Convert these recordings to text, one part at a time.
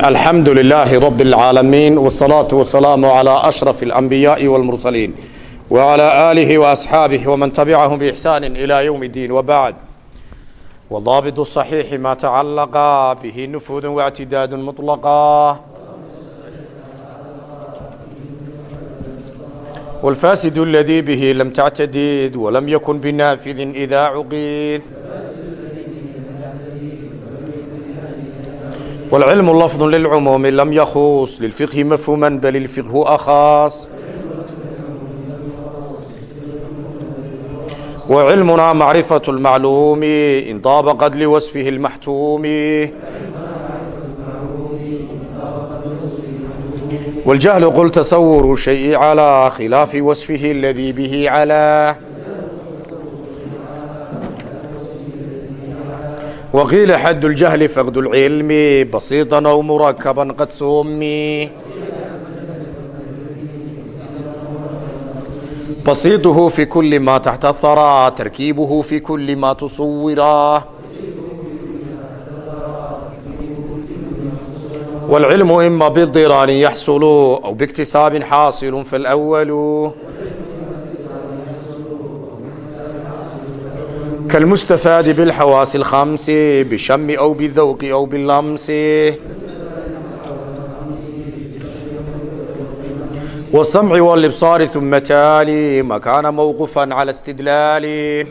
الحمد لله رب العالمين والصلاة والسلام على أشرف الأنبياء والمرسلين وعلى آله وأصحابه ومن تبعهم بإحسان إلى يوم الدين وبعد وضابط الصحيح ما تعلق به نفوذ واعتداد مطلقا والفاسد الذي به لم تعتدد ولم يكن بنافذ إذا عقيد والعلم لفظ للعموم لم يخص للفقه مفهوما بل الفقه أخاص وعلمنا معرفة المعلوم إن طابقت لوصفه المحتوم والجهل قل تصور الشيء على خلاف وصفه الذي به على وقيل حد الجهل فقد العلم بسيطا أو مركبا قد سمي بسيطه في كل ما تحت الثرى تركيبه في كل ما تصوره والعلم إما بالضرار يحصل أو باكتساب حاصل فالأول كالمستفاد بالحواس الخمس بالشم أو بالذوق أو باللمس والسمع والإبصار ثم تالي ما كان موقفا على استدلال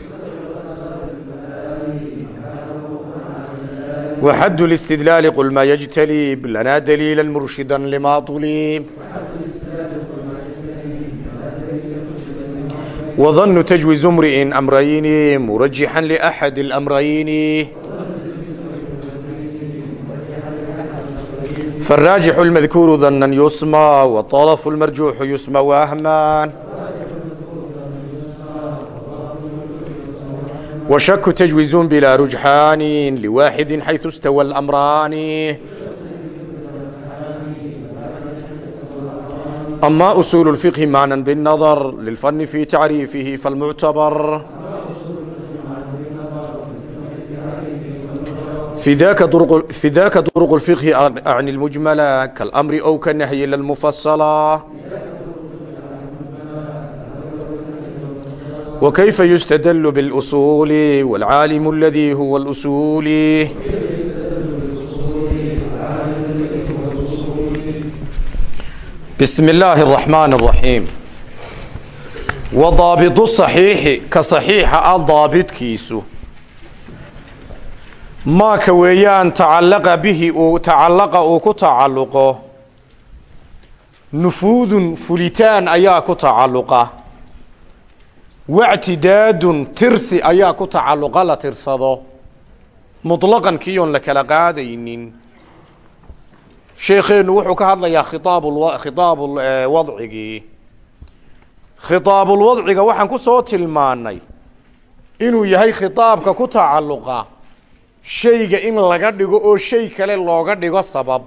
وحد الاستدلال قل ما يجتلب لنا دليلا مرشدا لما طلب وظن تجويز امرئ أمرين مرجحا لأحد الأمرين فالراجح المذكور ظنا يسمى والطرف المرجوح يسمى وهما وشك تجويز بلا رجحان لواحد حيث استوى الأمران أما أصول الفقه معنى بالنظر للفن في تعريفه فالمعتبر في ذاك طرق في ذاك طرق الفقه عن المجملة كالأمر أو كالنهي للمفصلة وكيف يستدل بالأصول والعالم الذي هو الأصول بسم الله الرحمن الرحيم وضابط الصحيح كصحيح الضابط كيسو ما كويان تعلق به أو تعلق أو كتعلقه نفوذ فلتان أيا كتعلقه واعtidaad tirsi ayaa ku tacaluqa la tirsado muطlaqan kiyoon la kala qaadaynin sheekheenu wuxuu ka hadlayaa khiaab khiaab wadcigii khiaabulwadciga waxaan ku soo tilmaanay inuu yahay khitaabka ku tacaluqa shayga in laga dhigo oo shay kale looga dhigo sabab.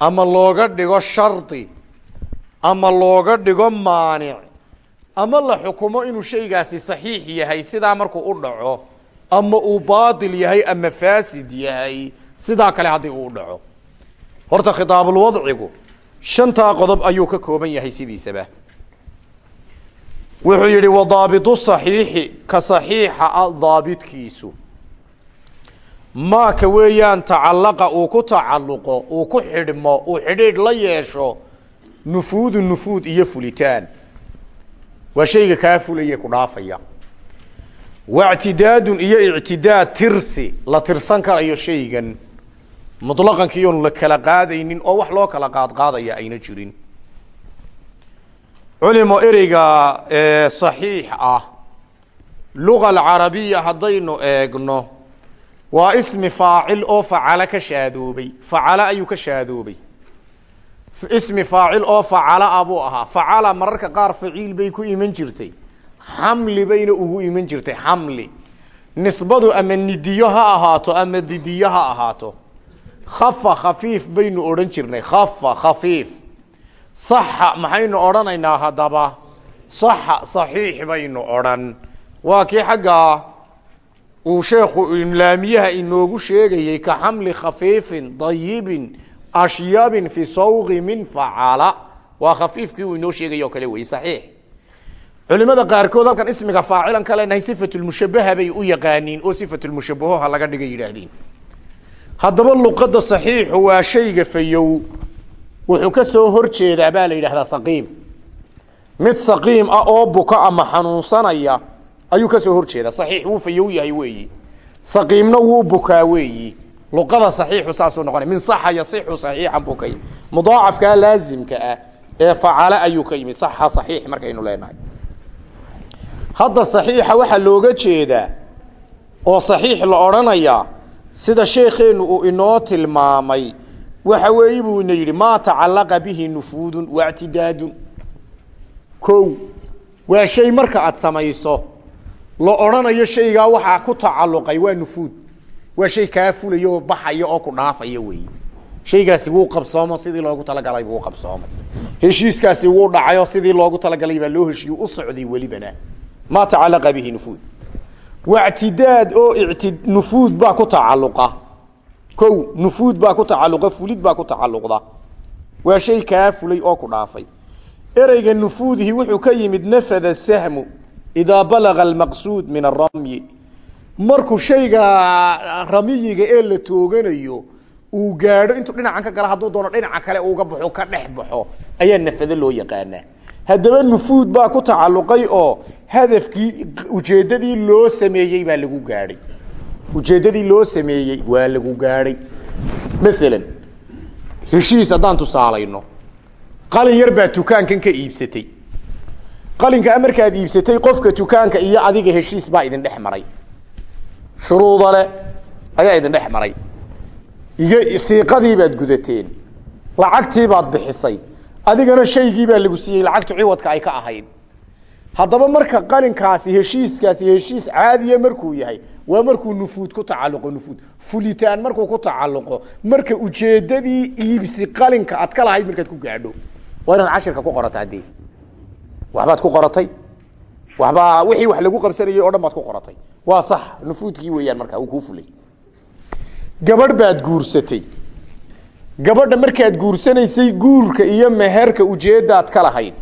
Ama looga dhigo shardi ama looga dhigo maanic. Ama la xukumo inuu shaygaasi saxiix yahay sidaa markuu u dhaco. Ama uu baatil yahay ama faasid yahay sidaa kale haddii uu u dhaco horta khitaabulwadcigu shantaa qodob ayuu ka kooban yahay sidiisaba. Wuxuu yihi wadaabitu saxiixi ka saxiixa a daabitkiisu. Maaka weeyaan tacallaqa uu ku tacalluqo uu ku xidhmo uu xidhiidh la yeesho nufuudu nufuud iyo fulitaan. Waa shayga kaa fulaya ku dhaafaya. Wactidaadun iyo ictidaad tirsi la tirsan karayo shaygan muطlaqankii oon la kala qaadaynin oo wax loo kala qaadqaadaya ayna jirin. Culimo ereyga saxiix ah. Luga alcarabiya haddaynu eegno waa ismi faacil oo facala ka shaadoobay. Facala ayuu ka shaadoobay. Ismi faacil oo facala a buu ahaa. Facala mararka qaar faciil bay ku iman jirtay. Xamli bayna ugu iman jirtay xamli. Nisbadu ama nidiyo ha ahaato ama didiyo ha ahaato khafa khafiif baynu odhan jirnay. Khafa khafiif. Saxa maxaynu odhanaynaa haddaba? Saxa saxiix baynu odhan. Waa kii xagga uu sheekhu laamiyaha inoogu sheegayey ka xamli khafiifin dayibin ashyabin fi sawqi min facala waa khafiifkii uu inoo sheegay kale wey saxiix. Culimada qaarkood halkan ismiga faacilan ka leenahay sifatulmushabaha bay u yaqaaniin oo sifatulmushabahoha laga dhigay yidhaahdeen haddaba luqada saxiixu waa shayga fayow. Wuxuu ka soo hor jeedaa baa la yidhahdaa saqiim. Mid saqiim ah oo buka ama xanuunsanaya ayuu ka soo hor jeedaa. Saxiix wuu fayow yahay weeyi. Saqiimna wuu bukaa weeyi. Luqada saxiixu saasuu noqonay min saxa yasixu saxiixan buu ka yimid. Mudaacafkaa laazimka ah ee facale ayuu ka yimid. Saxa saxiix markaynu leenahay. Hadda saxiixa waxaa looga jeedaa oo saxiix la odhanayaa sida sheekheenu uu inoo tilmaamay waxa weeyi buu ina yidhi maa tacalaqa bihi nufuudun wactidaadun ko waa shay marka aad samayso la odhanayo shaygaa waxaa ku tacalluqay waa nufuud. Waa shay kaa fulaya oo baxaya oo ku dhaafaya weeye. Shaygaasi wuu qabsoomo sidii loogu talagalay buu qabsoomay. Heshiiskaasi wuu dhacayo sidii loogu talagalay baa loo heshiiyo u socday welibana. Maa tacalaqa bihi nufuud wactidaad oo nufuud baa ku tacaluqa ko nufuud baa ku tacaluqa fulid baa ku tacaluqda waa shay kaa fulay oo ku dhaafay ereyga nufuudihi wuxuu ka yimid nafada sahmu idaa balaga almaqsuud min aramyi markuu shayga ramiyiga ee la tooganayo uu gaadho intuu dhinacan ka gala hadduu doono dhinaca kale uga baxo ka dhex haddaba nufuud baa ku tacaluqay oo hadafkii ujeeddadii loo sameeyey baa lagu gaadhay. Ujeeddadii loo sameeyey waa lagu gaadhay. Maalan heshiis haddaan tusaalayno qalin yar baa dukaankan ka iibsatay. Qalinkaa markaad iibsatay qofka dukaanka iyo adiga heshiis baa idin dhex maray. Shuruuda le ayaa idin dhex maray. Iyo siiqadii baad gudateen lacagtii baad bixisay adigana shaygii baa lagu siiyey lacagtu ciwadka ay ka ahayd. Haddaba marka qalinkaasi heshiiskaasi heshiis caadiya markuu yahay waa markuu nufuud ku tacaluqo nufuud. Fulitaan markuu ku tacaluqo marka ujeedadii iibsi qalinka aad ka lahayd markaad ku gaadho. Waa inaad cashirka ku qorata haddii. Waxbaad ku qoratay? Waxbaa wixii wax lagu qabsanayay o dhan baad ku qoratay. Waa sax nufuudkii weeyaan markaa uu kuu fulay. Gabadh baad guursatay gabadha markaad guursanaysay guurka iyo meherka ujeeddaad ka lahayd.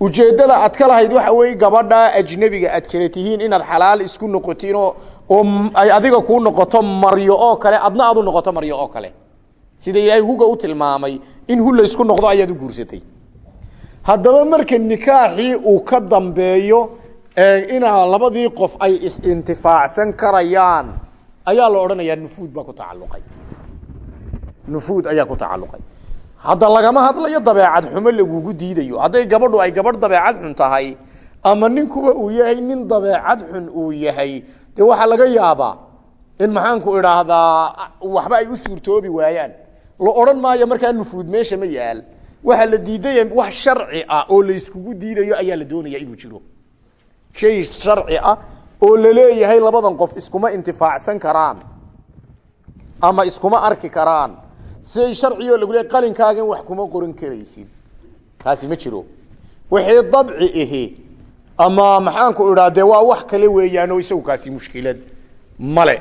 Ujeeddada aad ka lahayd waxa weeye gabadha ajnebiga aad kala tihiin inaad xalaal isku noqotiin oo oo ay adiga kuu noqoto maryo oo kale adna aad u noqoto maryo oo kale. Sida ilaahay huga u tilmaamay in hu laysku noqdo ayaad u guursatay. Haddaba marka nikaaxii uu ka dambeeyo inaa labadii qof ay is-intifaacsan karayaan ayaa la odhanayaa nufuud baa ku tacalluqay nufuud ayaa ku tacalluqay. Hadda lagama hadlayo dabeecad xumo lagugu diidayo. Hadday gabadhu ay gabadh dabeecad xun tahay ama ninkuba uu yahay nin dabeecad xun uu yahay dee waxaa laga yaabaa in maxaanku idhaahdaa waxba ay u suurtoobi waayaan. La odhan maayo markaa nufuud meesha ma yaal. Waxaa la diidaya wax sharci ah oo layskugu diidayo ayaa la doonaya inuu jiro. Shay sharci ah oo la leeyahay labadan qof iskuma intifaacsan karaan ama iskuma arki karaan siay sharcigo lagu leey qalinkaagan wax kuma qoran karaysid kaasi ma jiro. Wixii dabci ahi ama maxaanku idhaa dee waa wax kale weeyaanoo isagu kaasi mushkilad male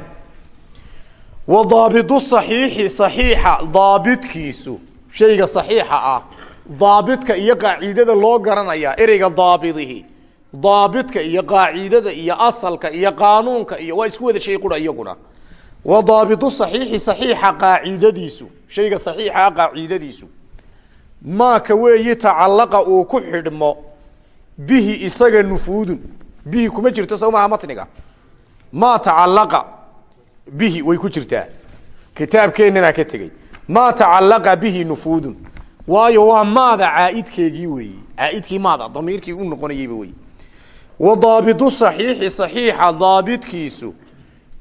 wa daabidu saxiixi saxiixa daabidkiisu shayga saxiixa ah daabidka iyo qaaciidada loo garanayaa ereyga daabidihi daabidka iyo qaaciidada iyo asalka iyo qaanuunka iyo waa isku wada shay qura wa daabidu saxiixi saxiixa qaacidadiisu shayga saxiixa qaacidadiisu maaka weeyi tacallaqa uu ku xidhmo bihi isaga nufuudun. Bihi kuma jirto maha matniga. Maa tacallaqa bihi way ku jirtaa. Kitaabkeennana ka tegey. Maa tacallaqa bihi nufuudun. Waayo waa maada caaidkeegii weeyi. Caaidkii maada damiirkii u noqonayeyba wey wa daabidu saxiixi saxiixa daabidkiisu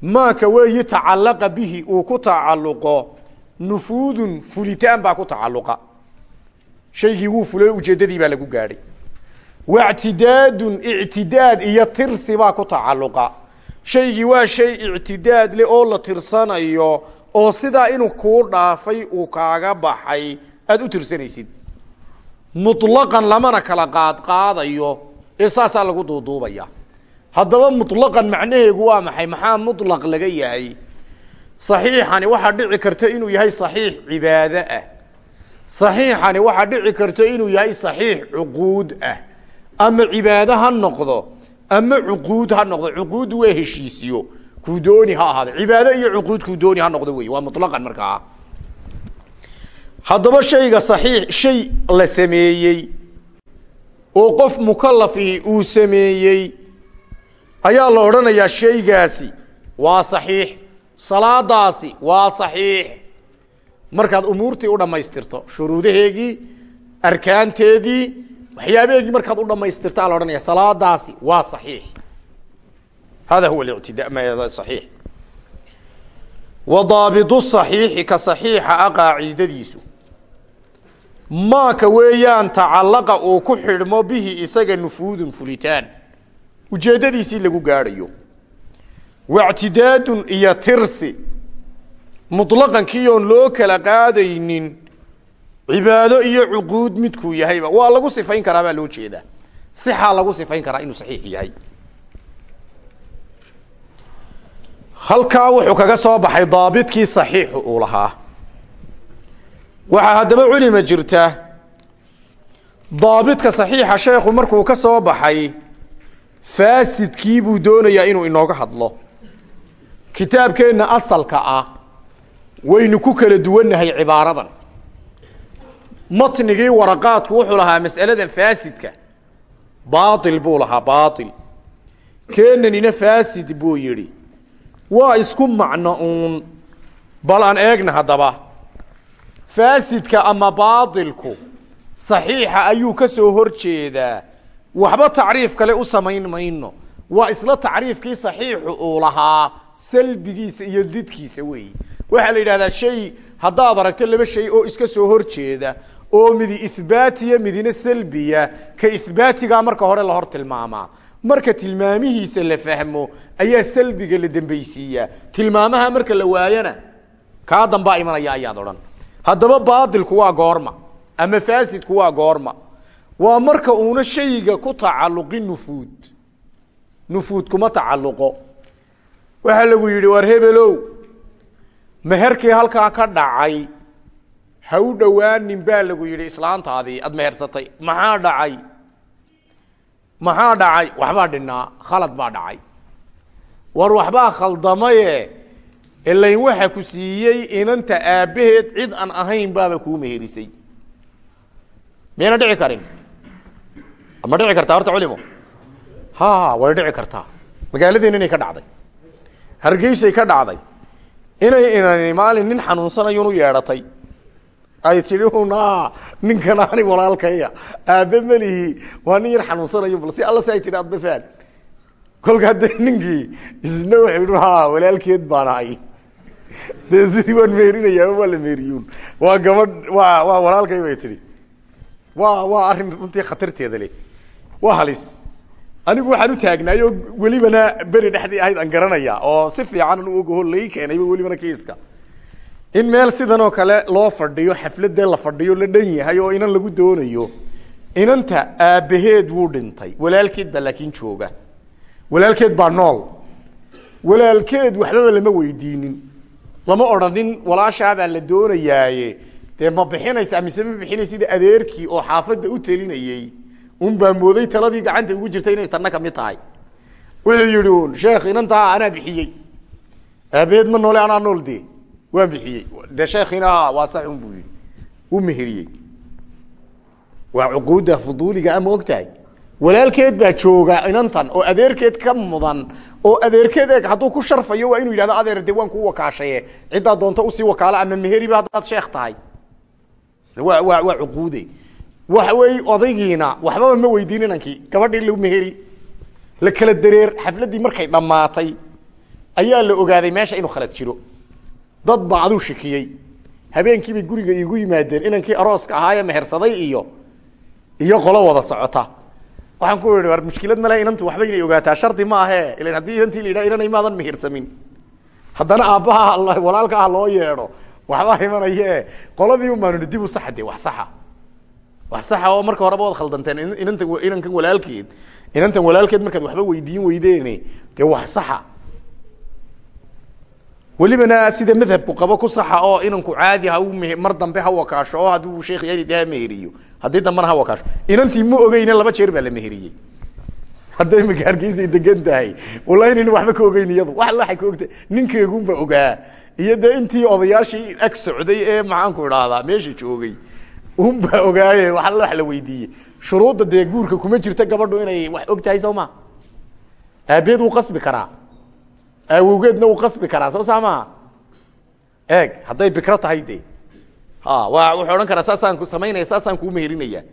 maaka weeyi tacallaqa bihi uu ku tacalluqo nufuudun fulitaan baa ku tacaluqa shaygii wuu fulo ujeeddadii baa lagu gaadhay. Wactidaadun ictidaad iyo tirsi baa ku tacaluqa shaygii waa shay ictidaad leh oo la tirsanayo oo sidaa inuu kuu dhaafay uu kaaga baxay aada u tirsanaysid. Mulaqan lamana kala qaadqaadayo ee saasaa lagu duuduubaya. Haddaba mulaqan macnaheegu waa maxay? Maxaa mulaq laga yahay? saxiixani waxaa dhici karta inuu yahay saxiix cibaado ah. Saxiixani waxaa dhici karta inuu yahay saxiix cuquud ah. Ama cibaado ha noqdo ama cuquud ha noqdo cuquuddu waa heshiisiyo kuu dooni ha ahaado. Cibaado iyo cuquud kuu dooni ha noqdo wey waa mutlaqan markaa haddaba shayga saxiix shay la sameeyey oo qof mukalafihi uu sameeyey ayaa la odhanayaa shaygaasi waa saxiix salaadaasi waa saxiix. Markaad umuurtii u dhammaystirto shuruudaheegii arkaanteedii waxyaabaheegii markaad u dhamaystirto aa la odhanaya salaadaasi waa saxiix. Hada huwa اlictida maaiix wa daabidu صaxiixi ka saxiixa a qaacidadiisu maaka weeyaan tacallaqa uu ku xidhmo bihi isaga nufuudun fulitaan. Ujeeddadiisii lagu gaadhayo wactidaadun iyo tirsi muطlaqankii oon loo kala qaadaynin cibaado iyo cuquud midkuu yahayba waa lagu sifayn karaa baa loo jeedaa sixaa lagu sifayn karaa inuu saxiix yahay halkaa wuxuu kaga soo baxay daabidkii saxiixu culima jirta daabidka saxiixa sheekhu markuu ka soo baxay faasidkii buu doonayaa inuu inooga hadlo kitaabkeenna asalka ah waynu ku kala duwannahay cibaaradan. Matnigii waraqaadku wuxuu lahaa mas'aladan faasidka. Baail buu lahaa baail keenanina faasid buu yidhi. Waa isku macno uun. Bal aan eegna haddaba. Faasidka ama baailku saxiixa ayuu ka soo hor jeedaa. Waxba tacriif kale u samayn mayno waa isla tacriifkii saxiixu uu lahaa salbigiisa iyo didkiisa weeyi waxaa la yidhahdaa shay haddaad aragto laba shay oo iska soo hor jeeda oo midi ihbaatiya midina salbiya ka ihbaatigaa marka hore la hor tilmaamaa marka tilmaamihiisa la fahmo ayaa salbiga la dembeysiiyaa tilmaamaha marka la waayana kaa dambaa imanaya ayaad odhan. Haddaba baatilku waa goorma ama faasidku waa goorma. Waa marka uuna shayga ku tacalluqin nufuud nufuud kuma tacalluqo. Waxaa lagu yidhi war hebelow meherkii halkaa ka dhacay? Ha u dhowaanin baa lagu yidhi islaantaadii aada mehersatay maxaa dhacay? Maxaa dhacay? Waxbaa dhinaa khalad baa dhacay. War waxbaa khaldamaye ilayn waxa ku siiyey inanta aabbaheed cid aan ahayn baaba kuu meherisay miyayna dhici karin. Ma dhici kartaa ha way dhici kartaa. Magaaladeena inay ka dhacday. Hargeysay ka dhacday. Inay inani maalin nin xanuunsanayun u yeedhatay ay tii una ninkan ani walaalkaya. Aabe melihi waa nin yar xanuunsanayo bal si alla si ay tihi adba faan kolka hadda ninkii isna wuxuu ha walaalkeed baan ahay. Dee sidii waan meerinaya waa la meeriyuun. Waa gabadh waa waa walaalkay bay tihi waa waa arrin runtii khatarteeda leh. Waa halis anigu waxaan u taagnaay welibana beri dhexdii ahayd aan garanaya oo si fiican ogaho lai keenayba welibana kiiska. In meel sidan oo kale loo fadhiyo xafladee la fadhiyo la dhan yahay oo inan lagu doonayo inanta aabbaheed wuu dhintay. Walaalkeed baa laakiin jooga. Walaalkeed baa nool. Walaalkeed waxbaba lama weydiinin. Lama odhanin walaashaabaa la doonayaaye. Dee ma bixinaysa mise ma bixinaysa sida adeerkii oo xaafadda u telinayey un baa mooday taladii gacanta ugu jirta inay tanna ka mid tahay. Wuxuu yihi un sheekh inantaa anaa bixiyey. Aabeed ma noole anaa nool de waan bixiyey. De sheekhiina waa sax un buu yihi u meheriyey. Waa cuquudda fuduuliga ama og tahay? Walaalkeed baa jooga inantan oo adeerkeed ka mudan oo adeerkeed eeg hadduu ku sharfayo waa inuu yidhahdo adeer de waan kuu wakaashaye. Ciddaa doonta u sii wakaalo ama meheriba haddaad sheekh tahay. Wa wa waa cuquude waxa weeye odaygiina waxbaba ma weydiin inankii gabadhii la meheri la kala dareer xafladdii markay dhammaatay ayaa la ogaaday meesha inuu khalad jiro. Dad baa aduu shikiyey habeenkiibay guriga iigu yimaadeen inankii arooska ahaayee mehersaday iyo iyo qolo wada socota. Waxaan ku ihi war mushkilad male inantu waxba inay ogaataa? Shardi ma ahe ilan haddii inantii la inanay maadan mehersamin. Haddana aabbaha walaalka ah loo yeedho waxbaa imanaye qoladii umaanu dib u saxa wax saxa wax saxa oo marka horeba waad khaldanteen inanta inankan walaalkeed. Inantan walaalkeed markaad waxba weydiin weydeene. Dee wax saxa. Welibana sida madhabku qabo ku saxa oo inanku caadi ha mar dambe ha wakaasho oo hadduu sheekh yaali de ha meheriyo. Haddii dambena ha wakaasho inantii ma ogeyne laba jeer baa la meheriyey. Maka hargeysay degan tahay. Wallahi nin waxba ka ogeyn iyadu. Wa waxay ka ogtahay ogaa. Iyo dee intii odayaashii ag socday ee maxaanku idhaahdaa meesha joogay unbaa ogaaye wa wax la weydiiyey. Shuruudda dee kuma jirta gabadhu inay wax og tahay soo ma? Aabeed wuu qasbi karaa. Awowgeedna uu qasbi karaa soo saa eeg hadday bikro tahay de ha wa wuxuu odhan karaa saasaan ku samaynaya saasaan kuu meherinaya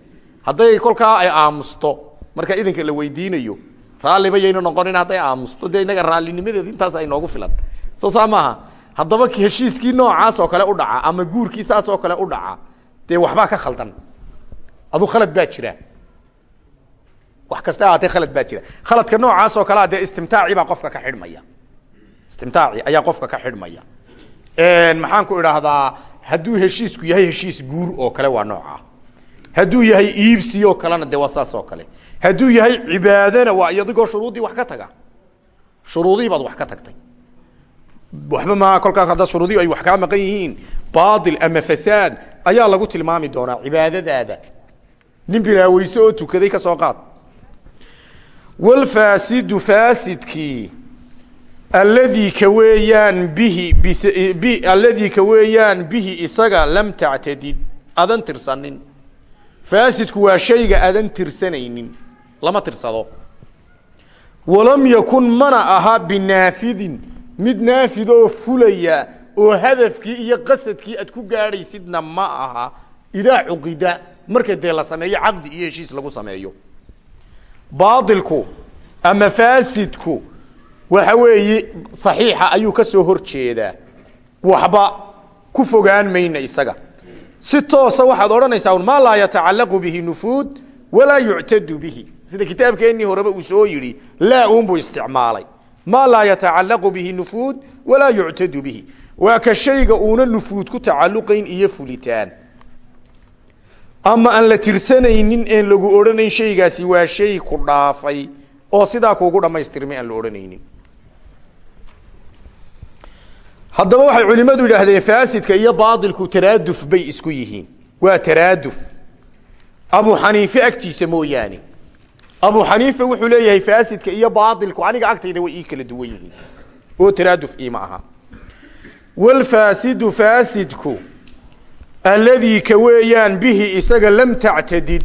hadday kolkaa ay aamusto marka idinka la weydiinayo raalliba yaynu noqonin hadday aamusto dee inaga raallinimadeeda intaas ay noogu filan. Soo saa maaha heshiiskii noocaas oo kale u dhaca ama guurkii oo kale u dhaca dee waxbaa ka khaldan. Adu khalad baa jira. Wax kasta ahaatee khalad baa jira. Khaladka noocaas oo kalea dee istimtaaci baa qofka ka xidhmaya. Istimtaaci ayaa qofka ka xidhmaya. Maxaan ku idhaahdaa hadduu heshiisku yahay heshiis guur oo kale waa nooca. Hadduu yahay iibsi oo kalena de waa saas oo kale. Hadduu yahay cibaadana waa adigoo shuruuddii wax ka taga. Shuruudihii baad wax ka tagtay waxba maa kolkaas hadda shuruudihi ay wax kaa maqan yihiin. Baail ama fasaad ayaa lagu tilmaami doonaa cibaadadaada. Nin bilaaweyse oo tukaday ka soo qaad. Walfaasidu faasidkii alladii ka weeyaan bihi b alladii ka weeyaan bihi isaga lam tactadid adan tirsanin. Faasidku waa shayga adan tirsanaynin lama tirsado. Walam yakun mana aha binaafidin mid naafid oo fulaya oo hadafkii iyo qasadkii aad ku gaadhaysidna ma aha. Idaa cuqida marka dee la sameeyo caqdi iyo heshiis lagu sameeyo. Baailku ama faasidku waxa weeye saxiixa ayuu ka soo hor jeedaa waxba ku fogaan mayna isaga. Si toosa waxaad odhanaysaa un maa laa yatacallaqu bihi nufuud walaa yuctadu bihi. Sida kitaabkeennii horeba uu soo yidhi laa uunbuu isticmaalay maa laa yatacallaqu bihi nufuud walaa yuctadu bihi. Waa ka shayga uuna nufuud ku tacalluqayn iyo fulitaan. Ama aan la tirsanaynin een lagu odhanayn shaygaasi waa shay ku dhaafay oo sidaa kuugu dhammaystirmay aan la odhanaynin. Haddaba waxay culimmadu yidhaahdeen faasidka iyo baailku taraaduf bay isku yihiin. Waa taraaduf. Abu xaniife agtiisa mooyaane abu xaniifa wuxuu leeyahay faasidka iyo baailku aniga agtayda way kala duwan yihiin. Oo taraaduf iima aha. Walfaasidu faasidku alladii ka weeyaan bihi isaga lam tactadid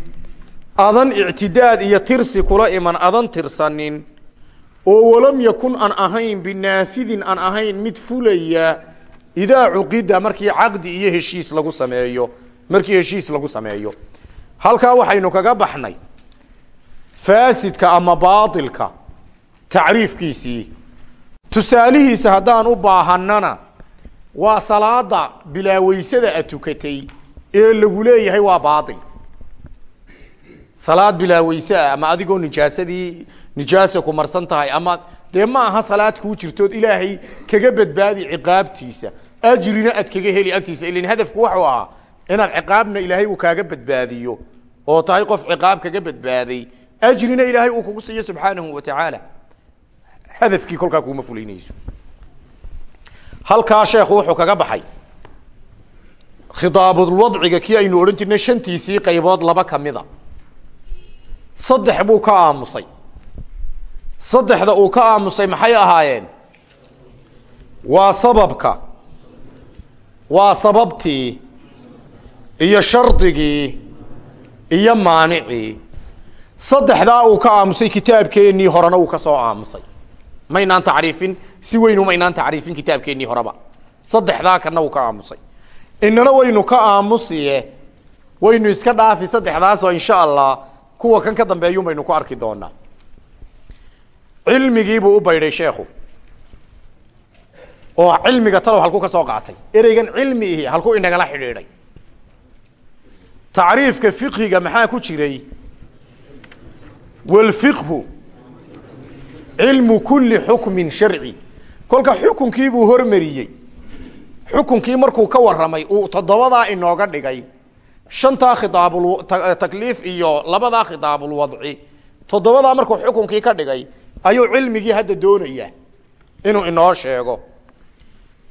adan ictidaad iyo tirsi kula iman adan tirsanin oo walam yakun aan ahayn binaafidin aan ahayn mid fulaya idaa cuqida markii caqdi iyo heshiis lagu sameeyo markii heshiis lagu sameeyo. Halkaa waxaynu kaga baxnay faasidka ama baailka tacriifkiisii. Tusaalihiisa haddaan u baahanana waa salaada bilaaweysada a tukatay ee lagu leeyahay waa baail salaad bilaaweyse ah ama adigoo nijaasadii nijaasa ku marsan tahay ama dee ma aha salaad kuu jirtood ilaahay kaga badbaadi ciqaabtiisa. Ajrina aad kaga heli agtiisa ilan hadafku waxuu ahaa inaad ciqaabna ilaahay uu kaaga badbaadiyo. Oo tahay qof ciqaab kaga badbaaday ajrina ilaahay uu kugu siiyo subxaanahu wa tacaala hadafkii kolkaa kuuma fulaynayso halkaa sheekhu wuxuu kaga baxay. Khidaabulwadciga kii aynu odhan jirnay shantiisii qaybood laba kamida saddex buu ka aamusay. Saddexda uu ka aamusay maxay ahaayeen? Waa sababka. Waa sababtii. Iyo shardigii. Iyo maanicii saddexdaa uu ka aamusay kitaabkeennii horena uu ka soo aamusay. Maynaan tacriifin si weynu maynaan tacriifin kitaabkeennii horeba. Saddexdaa kana uu ka aamusay. Inana waynu ka aamusiye waynu iska dhaafi saddexdaasoo insha allah kuwa kan ka dambeeyun baynu ku arki doonaa. Cilmigiibuu u baydhay sheekhu. Oo cilmiga talow halku ka soo qaatay. Ereygan cilmi ihi halku inagala xidhiidhay. Tacriifka fiqhiga maxaa ku jiray walfiqhu cilmu kuli xukmin sharci kolka xukunkiibuu hormariyey xukunkii markuu ka warramay uu toddobadaa inooga dhigay shantaa khitaabul takliif iyo labadaa khitaabulwadci toddobadaa markuu xukunkii ka dhigay ayuu cilmigii hadda doonaya inuu inoo sheego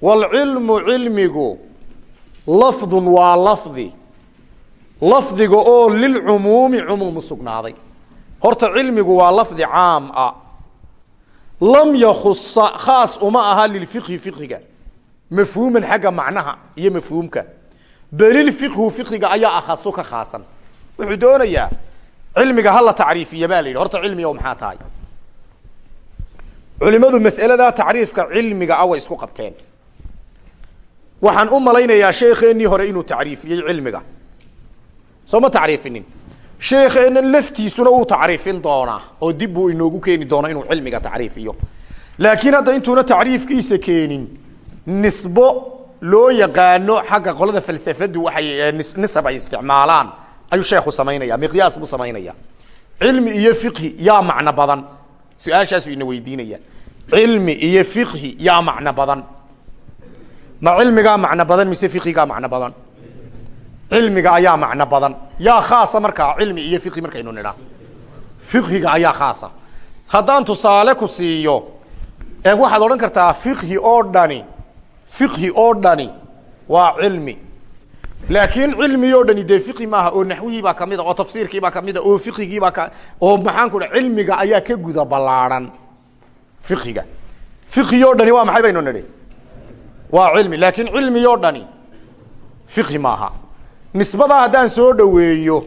waalcilmu cilmigu lafdun waa lafdi lafdiga oo lilcumuumi cumuum usugnaaday horta cilmigu waa lafdi caam a. Lam yakusa khaas uma aha lilfiqhi fiqhiga. Mafhuuman xagga macnaha iyo mafhuumka. Belilfiqhu fiqhiga ayaa akhaso ka khaasan. Wuxuu doonayaa cilmiga hala tacriifiya baa la yidhi. Horta cilmiga maxaa tahay? Culimadu mas'aladaa tacriifka cilmiga a way isku qabteen. Waxaan u malaynayaa sheekeenii hore inuu tacriifiyey cilmiga. Soo ma tacriifinin sheekeenan laftiisuna wuu tacriifin doonaa oo dib buu inoogu keeni doona inuu cilmiga tacriifiyo. Laakiin hadda intuuna tacriifkiisa keenin nisbo loo yaqaano xagga qolada falsafadu waxay nisab ay isticmaalaan ayuu sheekhu samaynaya miqyaas buu samaynaya cilmi iyo fiqhi yaa macno badan. Su'aashaasuu ina weydiinaya cilmi iyo fiqhi yaa macno badan. Ma cilmigaa macno badan mise fiqigaa macno badan cilmiga ayaa macno badan. Yaa khaasa markaa cilmi iyo fiqhi markaynu nidhaa. Fiqhiga ayaa khaasa. Haddaan tusaale ku siiyo waxaad odhan kartaa fiqhi oo dhani fiqhi oo dhani waa cilmi. Laakiin cilmi dhani dee fiqhi maaha oo naxwihii baa ka mid a oo tafsiirkii baa ka mid a oo fiqhigii baa ka oo maxaan ku dha cilmiga ayaa ka guda ballaadhan fiqhiga. Fiqhi dhani waa maxay baynu nidhi? Waa cilmi. Laakiin cilmi dhani fiqhi maaha nisbadaa haddaan soo dhoweeyo